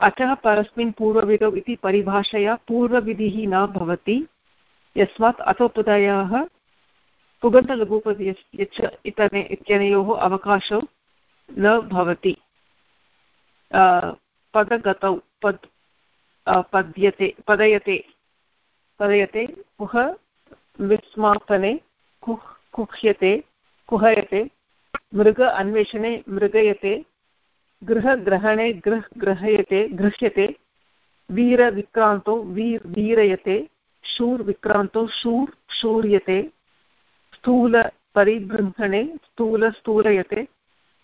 अतः परस्मिन् पूर्वविधौ इति परिभाषया पूर्वविधिः न भवति। यस्मात् अतोपदयाः पुगन्तलघुपदयश्च इतने इत्यनयोः अवकाशौ न भवति। पदगतौ पद् पद्यते, पदयते पदयते, कुह विस्मापने, कुह्, कुह्यते, कुहयते, मृग अन्वेषणे, मृगयते गृहग्रहणे गृह ग्रहयते, गृह्यते वीरविक्रान्तो वीर् वीरयते शूर्विक्रान्तो शूर् शूर्यते स्थूलपरिबृंहणे स्थूलस्थूलयते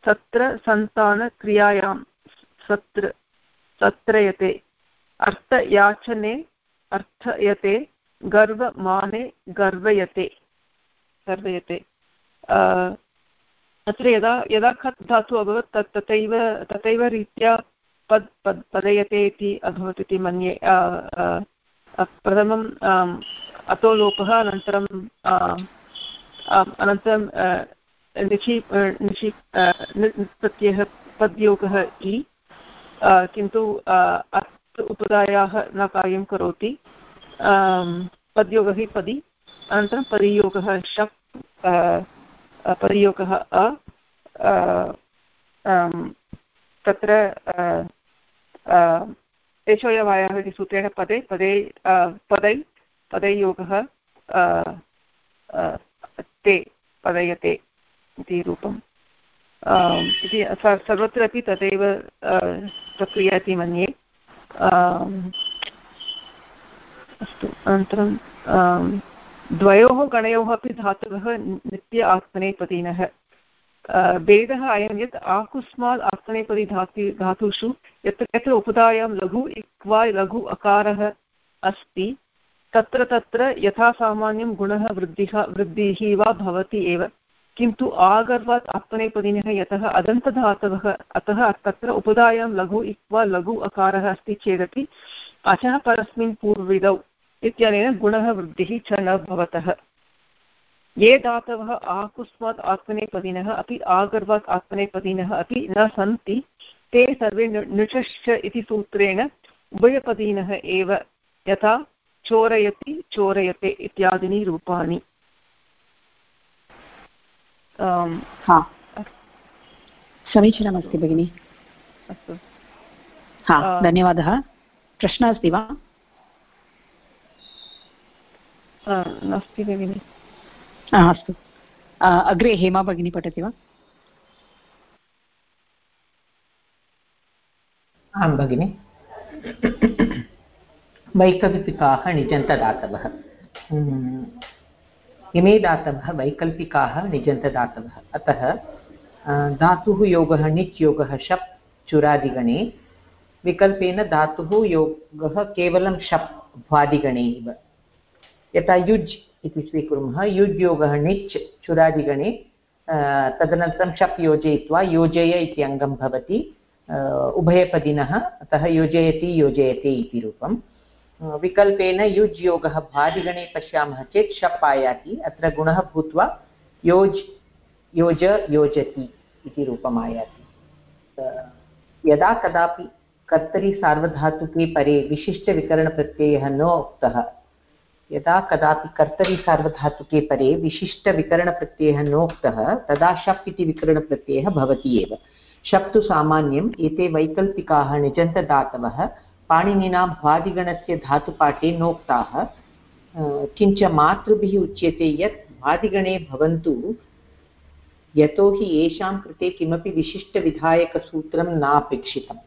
तत्र सन्तानक्रियायां सत्र, सत्रयते। अर्थयाचने, अर्थयते, गर्वमाने, गर्वयते। गर्वयते। अत्र यदा यदा खत् धातु अभवत्, तत्, तथैव तथैव रीत्या पद् पद्, पदयते इति अभवत् इति मन्ये। प्रथमम् अतो लोपः अनन्तरं अनन्तरं निचि निचि प्रत्ययः पद्योगः इ किन्तु उपदायाः न कार्यं करोति। पद्योगः पदि, अनन्तरं परियोगः शप् परियोगः अ तत्र एषोयवायः इति सूत्रेण पदे पदे पदै, पदैयोगः ते, पदयते। इति रूपम्। इति सर्वत्रापि तदेव प्रक्रिया इति मन्ये। अस्तु, अनन्तरं द्वयोः गणयोः अपि धातवः नित्य आत्मनेपदिनः भेदः अयं यत् आकुस्मात् आत्मनेपदी धातु, धातुषु, यत्र यत्र उपधायां लघु इक्वा लघु अकारः अस्ति, तत्र तत्र यथा सामान्यं गुणः वृद्धिः वृद्धिः वा भवति एव। किन्तु आगर्वात् आत्मनेपदिनः यतः अदन्तधातवः, अतः तत्र उपधायां लघु इक्वा लघु अकारः अस्ति चेदपि अचः परस्मिन् पूर्वविधौ इत्यनेन गुणः वृद्धिः च न भवतः। ये धातवः आकुस्मात् आत्मनेपदिनः अपि आगर्वात् आत्मनेपदिनः अपि न सन्ति, ते सर्वे नुचश्च इति सूत्रेण उभयपदीनः एव यथा चोरयति, चोरयते इत्यादीनि रूपाणि। हा। समीचीनमस्ति भगिनि। अस्तु। हा धन्यवादः। प्रश्नः अस्ति वा? नास्ति भगिनि। अस्तु। अग्रे हेमा भगिनी पठति वा? आं भगिनि। वैकल्पिकाः निजन्तदातवः। इमे दातवः वैकल्पिकाः निजन्तदातवः अतः धातुः योगः, निच् योगः, शप्, चुरादिगणे। विकल्पेन धातुः योगः केवलं शप् भ्वादिगणे एव यथा युज् इति स्वीकुर्मः। युज् योगः, निच्, चुरादिगणे। तदनन्तरं शप् योजयित्वा योजय इति अङ्गं भवति। उभयपदिनः। अतः योजयति, योजयते इति रूपम्। विकल्पेन युज् योगः भादिगणे पश्यामः चेत् शप् आयाति अत्र गुणः भूत्वा योज्, योज, योजति इति रूपम् आयाति यदा कदापि कर्तरि सार्वधातुके परे विशिष्टविकरणप्रत्ययः न उक्तः, यदा कदापि कर्तरि सार्वधातुके परे विशिष्टविकरणप्रत्ययः नोक्तः तदा शप् इति विकरणप्रत्ययः भवति एव। शप् तु सामान्यम्, एते वैकल्पिकाः निजन्तदातवः। पाणिनिना भ्वादिगणस्य धातुपाठे नोक्ताः किञ्च मातृभिः उच्यते यत् भ्वादिगणे भवन्तु, यतोहि येषां कृते किमपि विशिष्टविधायकसूत्रं नापेक्षितम्।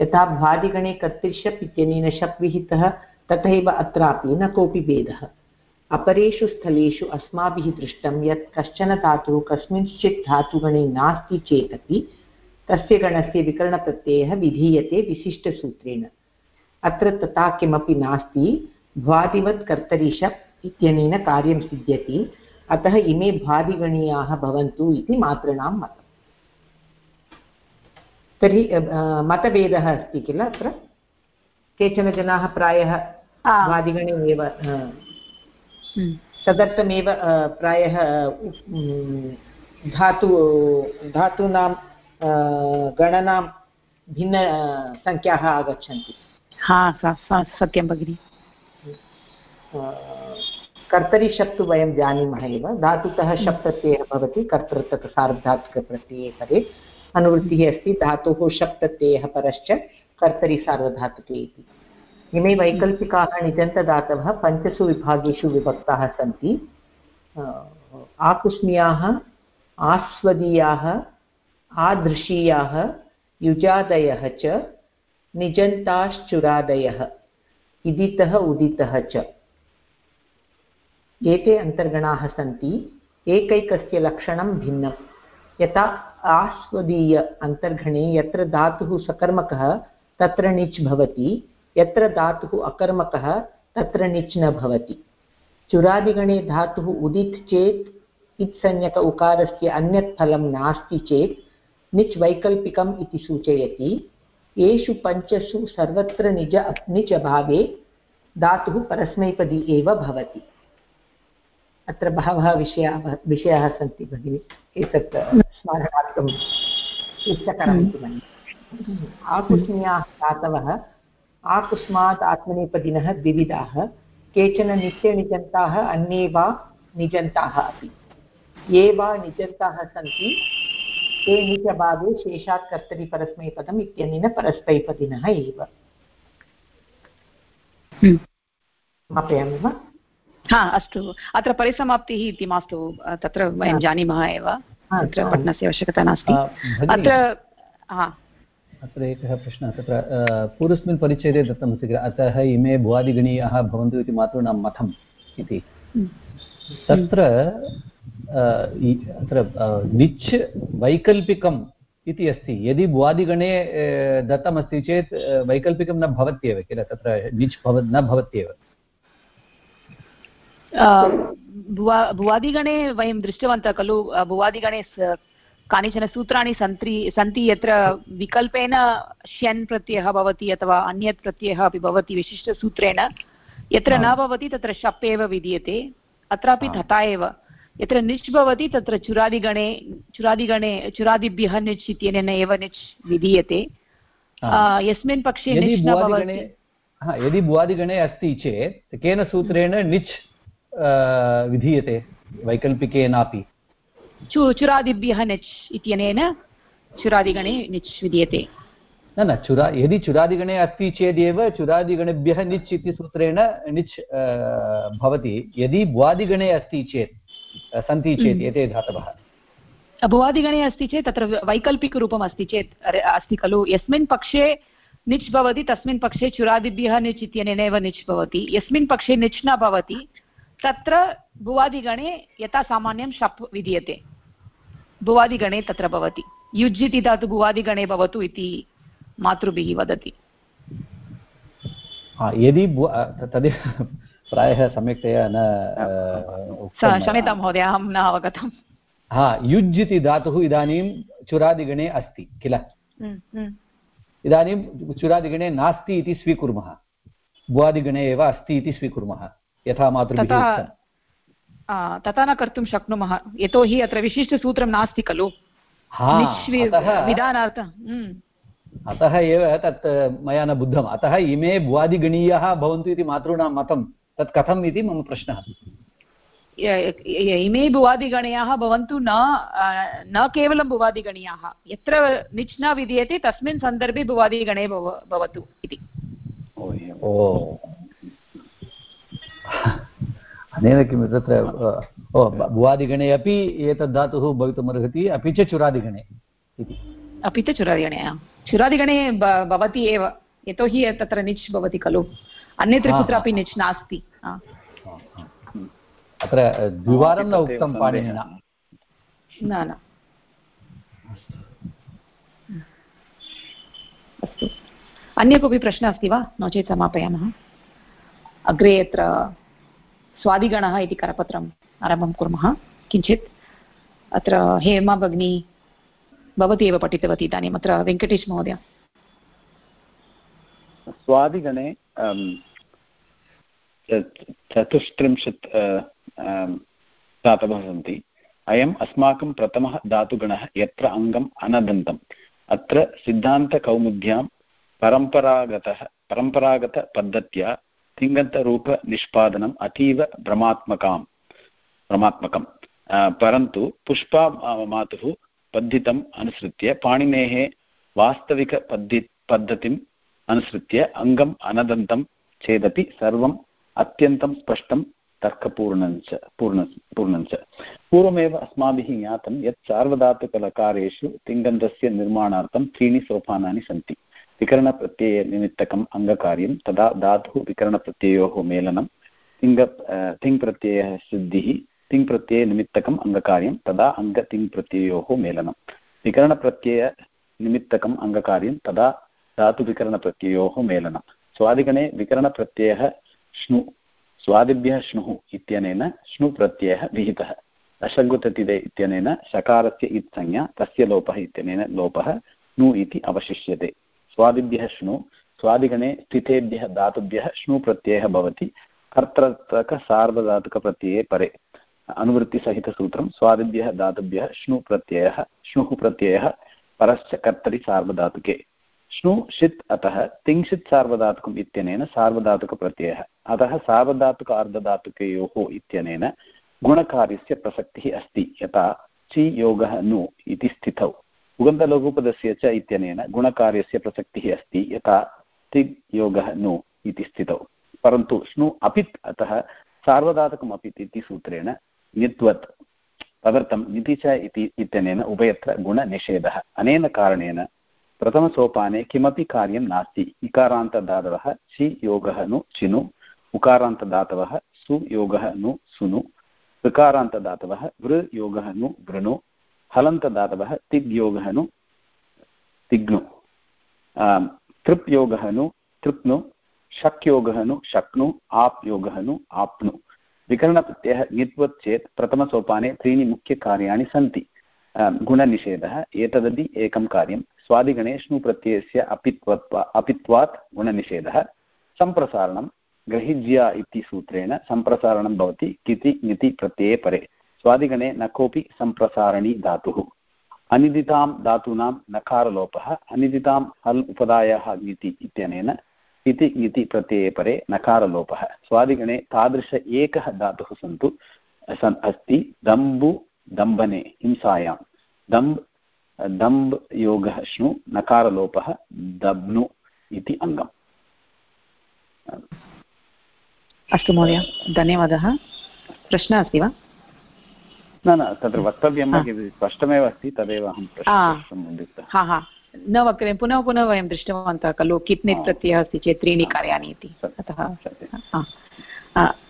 यथा भ्वादिगणे कर्तृशप् इत्यनेन शप् विहितः तथैव अत्रापि न कोऽपि भेदः। अपरेषु स्थलेषु अस्माभिः दृष्टं यत् कश्चन धातुः कस्मिंश्चित् धातुगणे नास्ति चेदपि तस्य गणस्य विकरणप्रत्ययः विधीयते विशिष्टसूत्रेण। अत्र तथा किमपि नास्ति भ्वादिवत् कर्तरिषप् इत्यनेन कार्यं सिद्ध्यति अतः इमे भ्वादिगणीयाः भवन्तु इति मातॄणां मतम् तर्हि मतभेदः अस्ति किल अत्र? केचन जनाः प्रायः भ्वादिगणे एव तदर्थमेव प्रायः धातु धातूनां गणनां भिन्नसङ्ख्याः आगच्छन्ति। हा सत्यं भगिनि। कर्तरि तु वयं जानीमः एव। धातुतः शप् प्रत्ययः भवति। कर्तृतः सार्वधातुकप्रत्यये परे अनुवृत्तिः अस्ति। धातोः शप् प्रत्ययः परश्च कर्तरि सार्वधातुके इति। इमे वैकल्पिकाः निजन्तदातवः। पञ्चसु विभागेषु विभक्ताः सन्ति। आकुस्म्याः आस्वदीयाः आदृशीयाः, युजादयः च, निजन्ताश्चुरादयः। इदितः, उदितः च। एते अन्तर्गणाः सन्ति। एकैकस्य लक्षणं भिन्नं यथा आस्वदीय अन्तर्गणे यत्र धातुः सकर्मकः, तत्र णिच् भवति। यत्र धातुः अकर्मकः, तत्र णिच् न भवति। चुरादिगणे धातुः उदित् चेत्, इत्संज्ञक उकारस्य अन्यत् फलं नास्ति चेत् निच् वैकल्पिकम् इति सूचयति। येषु पञ्चसु सर्वत्र निज निच अभावे धातुः परस्मैपदी एव भवति। अत्र बहवः विषयाः विषयाः सन्ति भगिनि। एतत् स्मरणार्थम् इष्टकरम् इति मन्ये। आकुष्म्याः धातवः आकुष्मात् आत्मनेपदिनः द्विविधाः। केचन नित्यनिजन्ताः अन्ये वा निजन्ताः अपि। ये वा निजन्ताः सन्ति निजभावे शेषात् कर्तरिपरस्मैपदम् इत्यनेन परस्मैपदिनः एव। समापयामि वा? हा अस्तु। अत्र परिसमाप्तिः इति मास्तु। तत्र वयं जानीमः एव। अत्र पठनस्य आवश्यकता नास्ति। अत्र अत्र एकः प्रश्नः। तत्र पूर्वस्मिन् परिच्छेदे दत्तमस्ति किल? अतः इमे भुवादिगणीयाः भवन्तु इति मातॄणां मथम् इति। तत्र अत्र निच् वैकल्पिकम् इति अस्ति। यदि भुवादिगणे दत्तमस्ति चेत् वैकल्पिकं न भवत्येव किल? तत्र निच् भव न भवत्येव। भुवादिगणे वयं दृष्टवन्तः खलु भुवादिगणे कानिचन सूत्राणि सन्ति सन्ति यत्र विकल्पेन श्यन् प्रत्ययः भवति अथवा अन्यत् प्रत्ययः अपि भवति विशिष्टसूत्रेण। यत्र न भवति तत्र शप् एव विधीयते अत्रापि तथा एव। यत्र निच् भवति तत्र चुरादिगणे चुरादिगणे चुरादिभ्यः निच् इत्यनेन एव निच् विधीयते। यस्मिन् पक्षे निच् न भवति। यदि भुवादिगणे अस्ति चेत् केन सूत्रेण निच् विधीयते वैकल्पिकेनापि? चु चुरादिभ्यः निच् इत्यनेन चुरादिगणे निच् विधीयते। न न चुरा यदि चुरादिगणे अस्ति चेदेव चुरादिगणेभ्यः निच् इति सूत्रेण निच् भवति। यदि भुवादिगणे अस्ति चेत् सन्ति चेत् एते धातवः। भुवादिगणे अस्ति चेत् तत्र वैकल्पिकरूपम् अस्ति चेत् अस्ति खलु। यस्मिन् पक्षे निच् भवति तस्मिन् पक्षे चुरादिभ्यः निच् इत्यनेन एव निच् भवति। यस्मिन् पक्षे निच् न भवति तत्र भुवादिगणे यथा सामान्यं शप् विधीयते। भुवादिगणे तत्र भवति। युज् इति धातु भुवादिगणे भवतु इति मातृभिः वदति। यदि तदेव प्रायः सम्यक्तया न क्षम्यतां महोदय अहं न अवगतम्। हा युज् इति धातुः इदानीं चुरादिगणे अस्ति किल? इदानीं चुरादिगणे नास्ति इति स्वीकुर्मः। भुवादिगणे एव अस्ति इति स्वीकुर्मः यथा मातृभिः तथा न कर्तुं शक्नुमः। यतोहि अत्र विशिष्टसूत्रं नास्ति खलु। विधानार्थं अतः एव तत् मया न बुद्धम्। अतः इमे भुवादिगणीयाः भवन्तु इति मातॄणां मतं तत् कथम् इति मम प्रश्नः। इमे भुवादिगणयाः भवन्तु न न केवलं भुवादिगणीयाः यत्र निच् न विधीयते तस्मिन् सन्दर्भे भुवादिगणे भवतु इति। अनेन किं तत्र ओ भुवादिगणे अपि एतद् धातुः भवितुमर्हति अपि च चुरादिगणे इति। अपि च चुरादिगणे चुरादिगणे भवति एव। यतोहि तत्र निच् भवति खलु। अन्यत्र कुत्रापि निच् नास्ति अत्र द्विवारं न उक्तं पाणिनिना। न न. अस्तु. अन्य कोऽपि प्रश्नः अस्ति वा? नो चेत् समापयामः. अग्रे यत्र स्वादिगणः इति करपत्रम् आरम्भं कुर्मः। किञ्चित्. अत्र हेमा भगिनी भवती एव पठितवती इदानीम् अत्र वेङ्कटेश महोदय। स्वादिगणे चतुस्त्रिंशत् धातवः सन्ति अयम् अस्माकं प्रथमः धातुगणः, यत्र अङ्गम् अनदन्तम्। अत्र सिद्धान्तकौमुद्यां परम्परागतः, परम्परागतपद्धत्या तिङन्तरूपनिष्पादनम् अतीव भ्रमात्मकां भ्रमात्मकं परन्तु पुष्पा मातुः पद्धितम् अनुसृत्य पाणिनेः वास्तविकपद्धि, पद्धतिम् अनुसृत्य अङ्गम् अनदन्तं चेदपि सर्वम् अत्यन्तं स्पष्टं तर्कपूर्णञ्च पूर्ण पूर्णञ्च। पूर्वमेव अस्माभिः ज्ञातं यत् सार्वधातुकलकारेषु तिङन्तस्य निर्माणार्थं त्रीणि सोपानानि सन्ति। विकरणप्रत्ययनिमित्तकम् अङ्गकार्यं, तदा धातुः विकरणप्रत्ययोः मेलनं, तिङ्ग तिङ्प्रत्ययः सिद्धिः, तिङ्प्रत्ययनिमित्तकम् अङ्गकार्यं, तदा अङ्गतिङ्प्रत्ययोः मेलनं। विकरणप्रत्ययनिमित्तकम् अङ्गकार्यं, तदा धातुविकरणप्रत्ययोः मेलनं स्वादिगणे विकरणप्रत्ययः श्नु, स्वादिभ्यः श्नुः इत्यनेन श्नुप्रत्ययः विहितः। अशङ्कुततिदे इत्यनेन शकारस्य इत्संज्ञा, तस्य लोपः इत्यनेन लोपः नु इति अवशिष्यते। स्वादिभ्यः श्नु, स्वादिगणे स्थितेभ्यः धातुभ्यः श्नुप्रत्ययः भवति। कर्तृकसार्वधातुकप्रत्यये परे। अनुवृत्तिसहितसूत्रं स्वादिभ्यः धातुभ्यः श्नुप्रत्ययः, श्नुः प्रत्ययः, परश्च कर्तरि सार्वधातुके। श्नु षित् अतः तिङ्षित् सार्वधातुकम् इत्यनेन सार्वधातुकप्रत्ययः। अतः सार्वधातुक अर्धधातुकयोः इत्यनेन गुणकार्यस्य प्रसक्तिः अस्ति। यथा चि योगः नु इति स्थितौ। उगन्तलघुपदस्य च इत्यनेन गुणकार्यस्य प्रसक्तिः अस्ति। यथा तिग् योगः नु इति स्थितौ। परन्तु श्नु अपित् अतः सार्वधातुकम् इति सूत्रेण ङित्वत् तदर्थं निति च इति इत्यनेन उभयत्र गुणनिषेधः। अनेन कारणेन प्रथमसोपाने किमपि कार्यं नास्ति। इकारान्तधातवः चि योगः नु चिनु उकारान्तधातवः सु योगः नु सुनु ऋकारान्तधातवः वृ योगः नु वृणु हलन्तधातवः तिग् योगः नु तिग्नु। तृप् योगः नु तृप्नु, शक् योगः नु शक्नु, आप् योगः नु आप्नु। विकरणप्रत्ययः ङित्वत् चेत् प्रथमसोपाने त्रीणि मुख्यकार्याणि सन्ति। गुणनिषेधः, एतदपि एकं कार्यं। स्वादिगणे प्रत्ययस्य अपित्वत्वा अपित्वात् गुणनिषेधः सम्प्रसारणं ग्रहिज्या इति सूत्रेण सम्प्रसारणं भवति किति ङिति प्रत्यये परे। स्वादिगणे न कोऽपि सम्प्रसारणी धातुः। अनिदितां धातूनां नकारलोपः, अनिदितां हल् उपदायः ङिति इत्यनेन इति ङिति प्रत्यये परे नकारलोपः। स्वादिगणे तादृश एकः धातुः सन्तु, सन् अस्ति, दम्बु दम्भने हिंसायां। दम्ब् दम्ब् योगः श्नु नकारलोपः दब्नु इति अङ्गम्। अस्तु महोदय धन्यवादः। प्रश्नः अस्ति वा? न न तत्र वक्तव्यं स्पष्टमेव अस्ति तदेव अहं हा। हा न वक्तव्यं पुनः पुनः वयं दृष्टवन्तः खलु कित्नित् प्रत्ययः अस्ति चेत् त्रीणि कार्याणि इति। अतः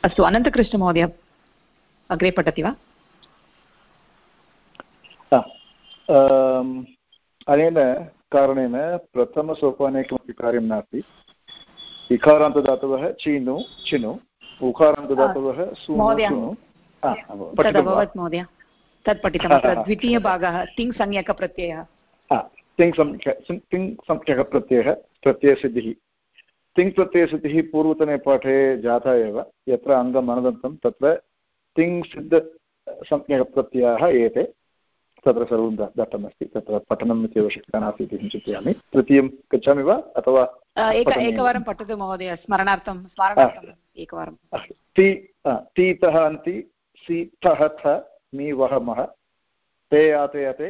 अस्तु अनन्तकृष्णमहोदय अग्रे पठति वा? अनेन कारणेन प्रथमसोपाने किमपि कार्यं नास्ति इकारान्तदातवः चिनु चिनु उकारान्तदातवः तदभवत् महोदय तत् पठितं द्वितीयभागः तिङ् संज्ञकप्रत्ययः तिङ् तिङ् संज्ञकप्रत्ययः प्रत्ययसिद्धिः तिङ् प्रत्ययसिद्धिः पूर्वतने पाठे जाता एव यत्र अङ्गम् अनदन्तं तत्र तिङ् एते तत्र सर्वं दत्तमस्ति। तत्र पठनम् इति आवश्यकता नास्ति इति चिन्तयामि तृतीयं गच्छामि वा? अथवा एकवारं पठतु महोदय स्मरणार्थं एकवारं। ति तीतः अन्ति सीतः थ मी वह मः। ते आते अते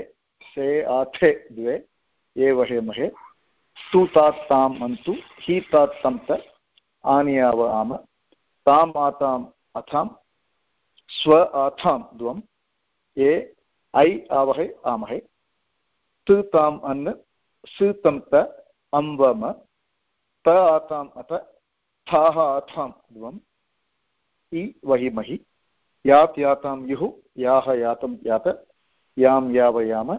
से आथे द्वे ये वहे महे। तु तात् ताम् अन्तु हि तात् तं त आनियाव आम। ताम् आताम् अथां स्व आथां द्वं ये ऐ आवहे आमहे तु ताम् अन् सु तं अम्बम त आताम् अथ थाः अथां द्वम् इ वहिमहि यात् यातां युः याः यातं यात यां यावयाम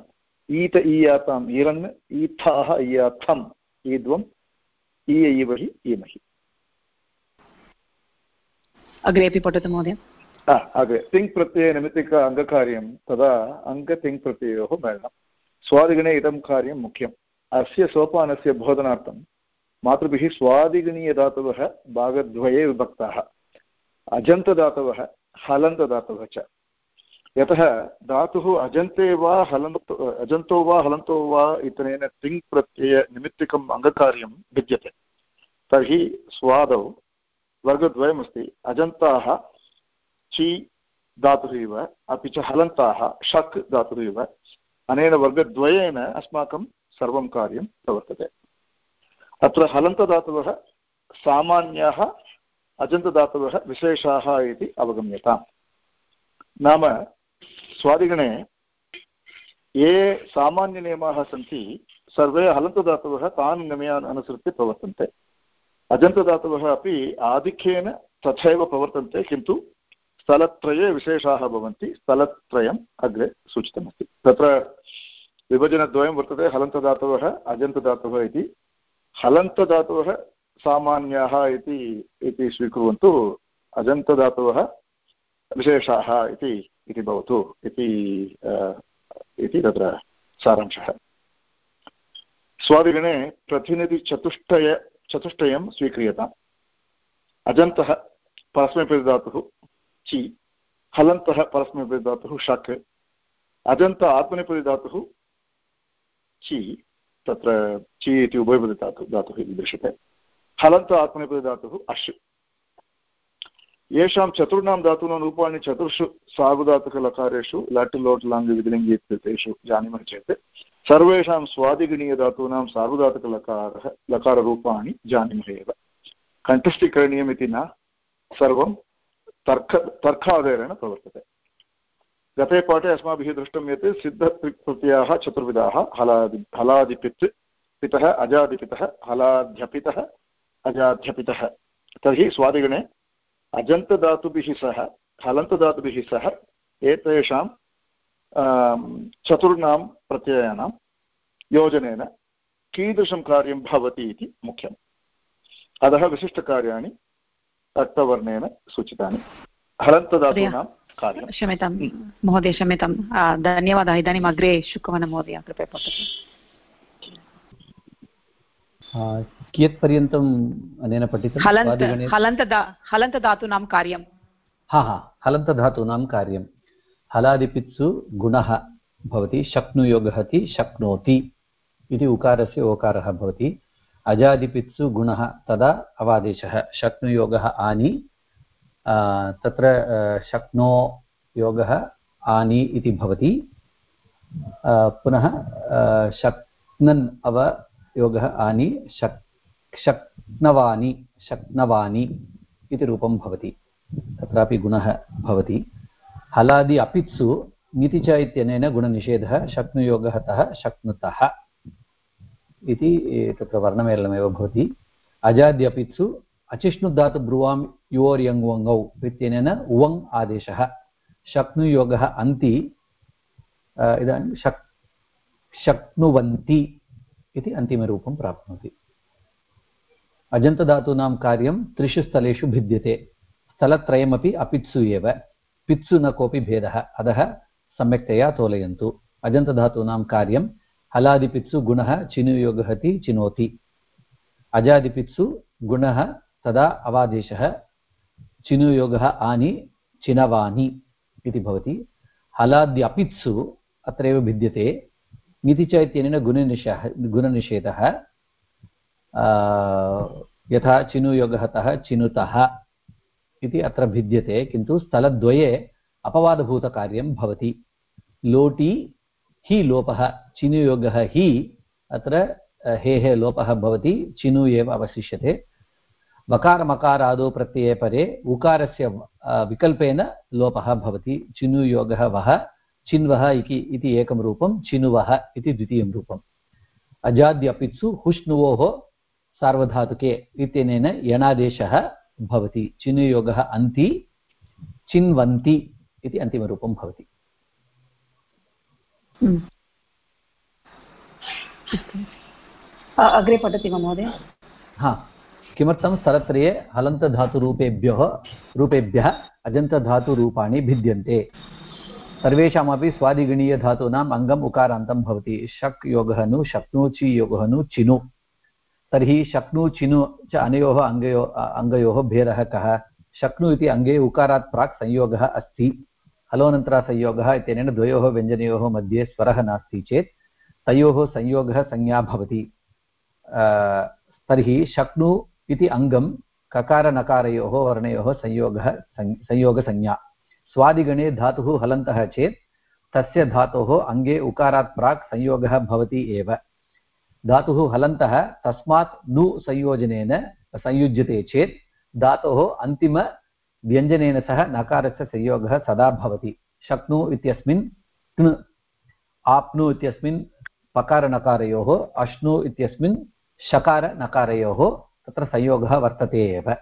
ईत ईयाताम् ईरन् ईथाः ईयाथम् ईद्वम् इ इवहि ईमहि अग्रेपि पठतु महोदय अग्रे तिङ् प्रत्ययनिमित्तिक अङ्गकार्यं तदा अङ्गतिङ् प्रत्ययोः मेलनं स्वादिगणे इदं कार्यं मुख्यम् अस्य सोपानस्य बोधनार्थं मातृभिः स्वादिगणीयधातवः भागद्वये विभक्ताः अजन्तदातवः हलन्तदातवः च यतः धातुः अजन्ते वा हलन्तो अजन्तो वा हलन्तो वा इत्यनेन तिङ् प्रत्ययनिमित्तिकम् अङ्गकार्यं विद्यते तर्हि स्वादौ वर्गद्वयमस्ति अजन्ताः चि धातुः इव अपि च हलन्ताः षक् धातुः इव अनेन वर्गद्वयेन अस्माकं सर्वं कार्यं प्रवर्तते। अत्र हलन्तदातवः सामान्याः अजन्तदातवः विशेषाः इति अवगम्यताम्। नाम स्वादिगणे ये सामान्यनियमाः सन्ति, सर्वे हलन्तदातवः तान् नियमान् अनुसृत्य प्रवर्तन्ते। अजन्तदातवः अपि आधिक्येन तथैव प्रवर्तन्ते, किन्तु स्थलत्रये विशेषाः भवन्ति, स्थलत्रयम् अग्रे सूचितमस्ति। तत्र विभजनद्वयं वर्तते हलन्तदातवः अजन्तदातवः इति। हलन्तदातवः सामान्याः इति इति स्वीकुर्वन्तु अजन्तदातवः विशेषाः इति इति भवतु इति इति तत्र सारांशः। स्वादिगणे प्रतिनिधिचतुष्टय, चतुष्टयं स्वीक्रियताम्। अजन्तः परस्मैपरिधातुः चि, हलन्तः परस्मैपरिधातुः षक् अजन्त आत्मनेपदिधातुः चि, तत्र चि इति उभयपदिधातुः धातुः इति दृश्यते। हलन्त आत्मनेपदिधातुः अश्। येषां चतुर्णां धातूनां रूपाणि चतुर्षु सार्वधातुकलकारेषु लट्, लोट्, लाङ् विधिलिङ्गि इत्येतेषु जानीमः चेत्, सर्वेषां स्वादिगणीयधातूनां सार्वधातुकलकारः लकाररूपाणि जानीमः एव। कण्ठस्थीकरणीयम् इति न, सर्वं तर्क तर्काधारेण प्रवर्तते। गते पाठे अस्माभिः दृष्टं यत् सिद्धप्रत्ययाः चतुर्विधाः, हलादि, हलादिपित्, पितः, अजादिपितः हलाध्यपितः अजाध्यपितः तर्हि स्वादिगणे अजन्तधातुभिः सह हलन्तधातुभिः सह एतेषां चतुर्णां प्रत्ययानां योजनेन कीदृशं कार्यं भवति इति मुख्यम्। अतः विशिष्टकार्याणि रक्तवर्णेन सूचितानि। हलन्तधातूनां कार्यं क्षम्यतां महोदय क्षम्यतां। धन्यवादः इदानीम् अग्रे शुकवन महोदय कृपया पठतु कियत्पर्यन्तम् अनेन पठितं? हलन्तधातूनां कार्यं हा हा हलन्तधातूनां कार्यं हलादिपित्सु गुणः भवति शक्नुयोगः शक्नोति इति उकारस्य ओकारः भवति। अजादिपित्सु गुणः तदा अवादेशः। शक्नुयोगः आनि तत्र शक्नो योगः आनि इति भवति। पुनः शक्नन् अव योगः आनि, शक्, शक्नवानि शक्नवानि इति रूपं भवति। तत्रापि गुणः भवति। हलादि अपित्सु ङिति च इत्यनेन गुणनिषेधः, शक्नुयोगः तः, शक्नुतः। इति तत्र वर्णमेलनमेव भवति। अजाद्यपित्सु अचिष्णुधातु ब्रुवां योर्यङ्वङौ इत्यनेन उवङ् आदेशः। शक्नुयोगः अन्ति इदानीं शक्, शक्नुवन्ति इति अन्तिमरूपं प्राप्नोति। अजन्तधातूनां कार्यं त्रिषु स्थलेषु भिद्यते। स्थलत्रयमपि अपित्सु एव। पित्सु न कोऽपि भेदः। अतः सम्यक्तया तोलयन्तु। अजन्तधातूनां कार्यं हलादिपित्सु गुणः चिनुयोगः इति चिनोति। अजादिपित्सु गुणः तदा अवादेशः, चिनुयोगः आनि, चिनवानि इति भवति। हलाद्यपित्सु अत्रैव भिद्यते। ङिति च इत्यनेन गुणनिषः गुणनिषेधः यथा चिनुयोगः तः चिनुतः इति अत्र भिद्यते, किन्तु स्थलद्वये अपवादभूतकार्यं भवति। लोटि हि लोपः चिनुयोगः हि, अत्र हेः लोपः भवति, चिनु एव अवशिष्यते। वकारमकारादौ प्रत्यये परे, उकारस्य विकल्पेन लोपः भवति चिनुयोगः वः, चिन्वः इति एकं रूपं, चिनुवः इति द्वितीयं रूपम्। अजाद्यपित्सु हुष्णुवोः सार्वधातुके इत्यनेन यणादेशः भवति चिनुयोगः अन्ति, चिन्वन्ति इति अन्तिमरूपं भवति। अग्रे पठति वा महोदय हा किमर्थं स्तरत्रये हलन्तधातुरूपेभ्यः रूपेभ्यः अजन्तधातुरूपाणि भिद्यन्ते सर्वेषामपि स्वादिगणीयधातूनाम् अङ्गम् उकारान्तं भवति शक् योगः नु शक्नु चि योगः नु चिनु तर्हि शक्नु चिनु च अनयोः अङ्गयो अङ्गयोः भेदः कः शक्नु इति अङ्गे उकारात् प्राक् संयोगः अस्ति हलोनन्तरसंयोगः इत्यनेन द्वयोः व्यञ्जनयोः मध्ये स्वरः नास्ति चेत् तयोः संयोगः संज्ञा भवति। तर्हि शक्नु इति अङ्गं ककारनकारयोः वर्णयोः संयोगः संयोगसंज्ञा। स्वादिगणे धातुः हलन्तः चेत् तस्य धातोः अङ्गे उकारात् प्राक् संयोगः भवति एव। धातुः हलन्तः तस्मात् नु संयोजनेन संयुज्यते चेत् धातोः अन्तिमव्यञ्जनेन सह नकारस्य संयोगः सदा भवति। शक्नु इत्यस्मिन् क्न् आप्नु इत्यस्मिन् पकारनकारयोः, अश्नु इत्यस्मिन् शकारनकारयोः तत्र संयोगः वर्तते एव।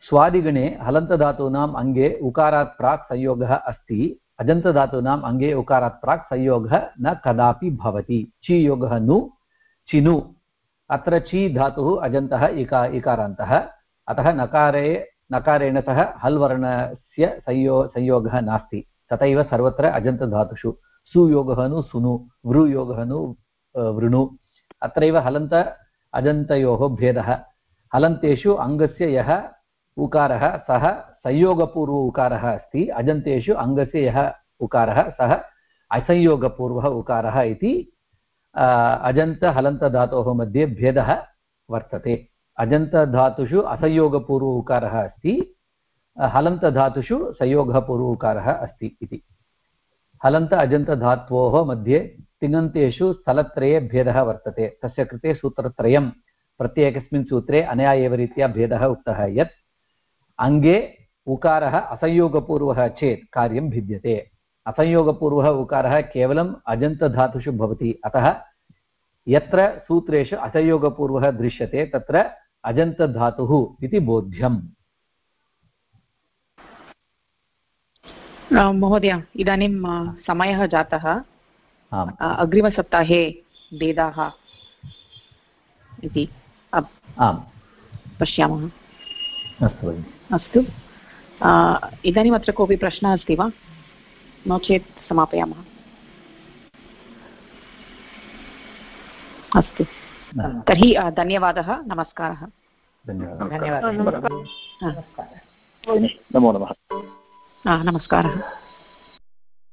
स्वादिगणे हलन्तधातूनाम् अङ्गे उकारात् प्राक् संयोगः अस्ति। अजन्तधातूनाम् अङ्गे उकारात् प्राक् संयोगः न कदापि भवति। चि योगः नु चिनु अत्र चि धातुः अजन्तः, इका, इकारान्तः। अतः नकारे नकारेण सह हल् वर्णस्य संयो संयोगः नास्ति तथैव सर्वत्र अजन्तधातुषु सुयोगः नु सुनु वृयोगः नु वृणु अत्रैव हलन्त अजन्तयोः भेदः हलन्तेषु अङ्गस्य यः उकारः सः संयोगपूर्व उकारः अस्ति अजन्तेषु अङ्गस्य यः उकारः सः असंयोगपूर्वः उकारः इति अजन्तहलन्तधातोः मध्ये भेदः वर्तते अजन्तधातुषु असंयोगपूर्व उकारः अस्ति, हलन्तधातुषु संयोगपूर्व उकारः अस्ति इति। हलन्त अजन्तधात्वोः मध्ये तिङन्तेषु स्थलत्रये भेदः वर्तते। तस्य कृते सूत्रत्रयं, प्रत्येकस्मिन् सूत्रे अनया एव रीत्या भेदः उक्तः यत्, अङ्गे उकारः असंयोगपूर्वः चेत् कार्यं भिद्यते। असंयोगपूर्वः उकारः केवलम् अजन्तधातुषु भवति। अतः यत्र सूत्रेषु असंयोगपूर्वः दृश्यते, तत्र अजन्तधातुः इति बोध्यम्। महोदय इदानीं समयः जातः। अग्रिमसप्ताहे भेदाः इति आम्। पश्यामः। अस्तु अस्तु। इदानीम् अत्र कोऽपि प्रश्नः अस्ति वा? नो चेत् समापयामः। अस्तु। तर्हि धन्यवादः नमस्कारः। धन्यवादः। नमो नमः। नमस्कारः।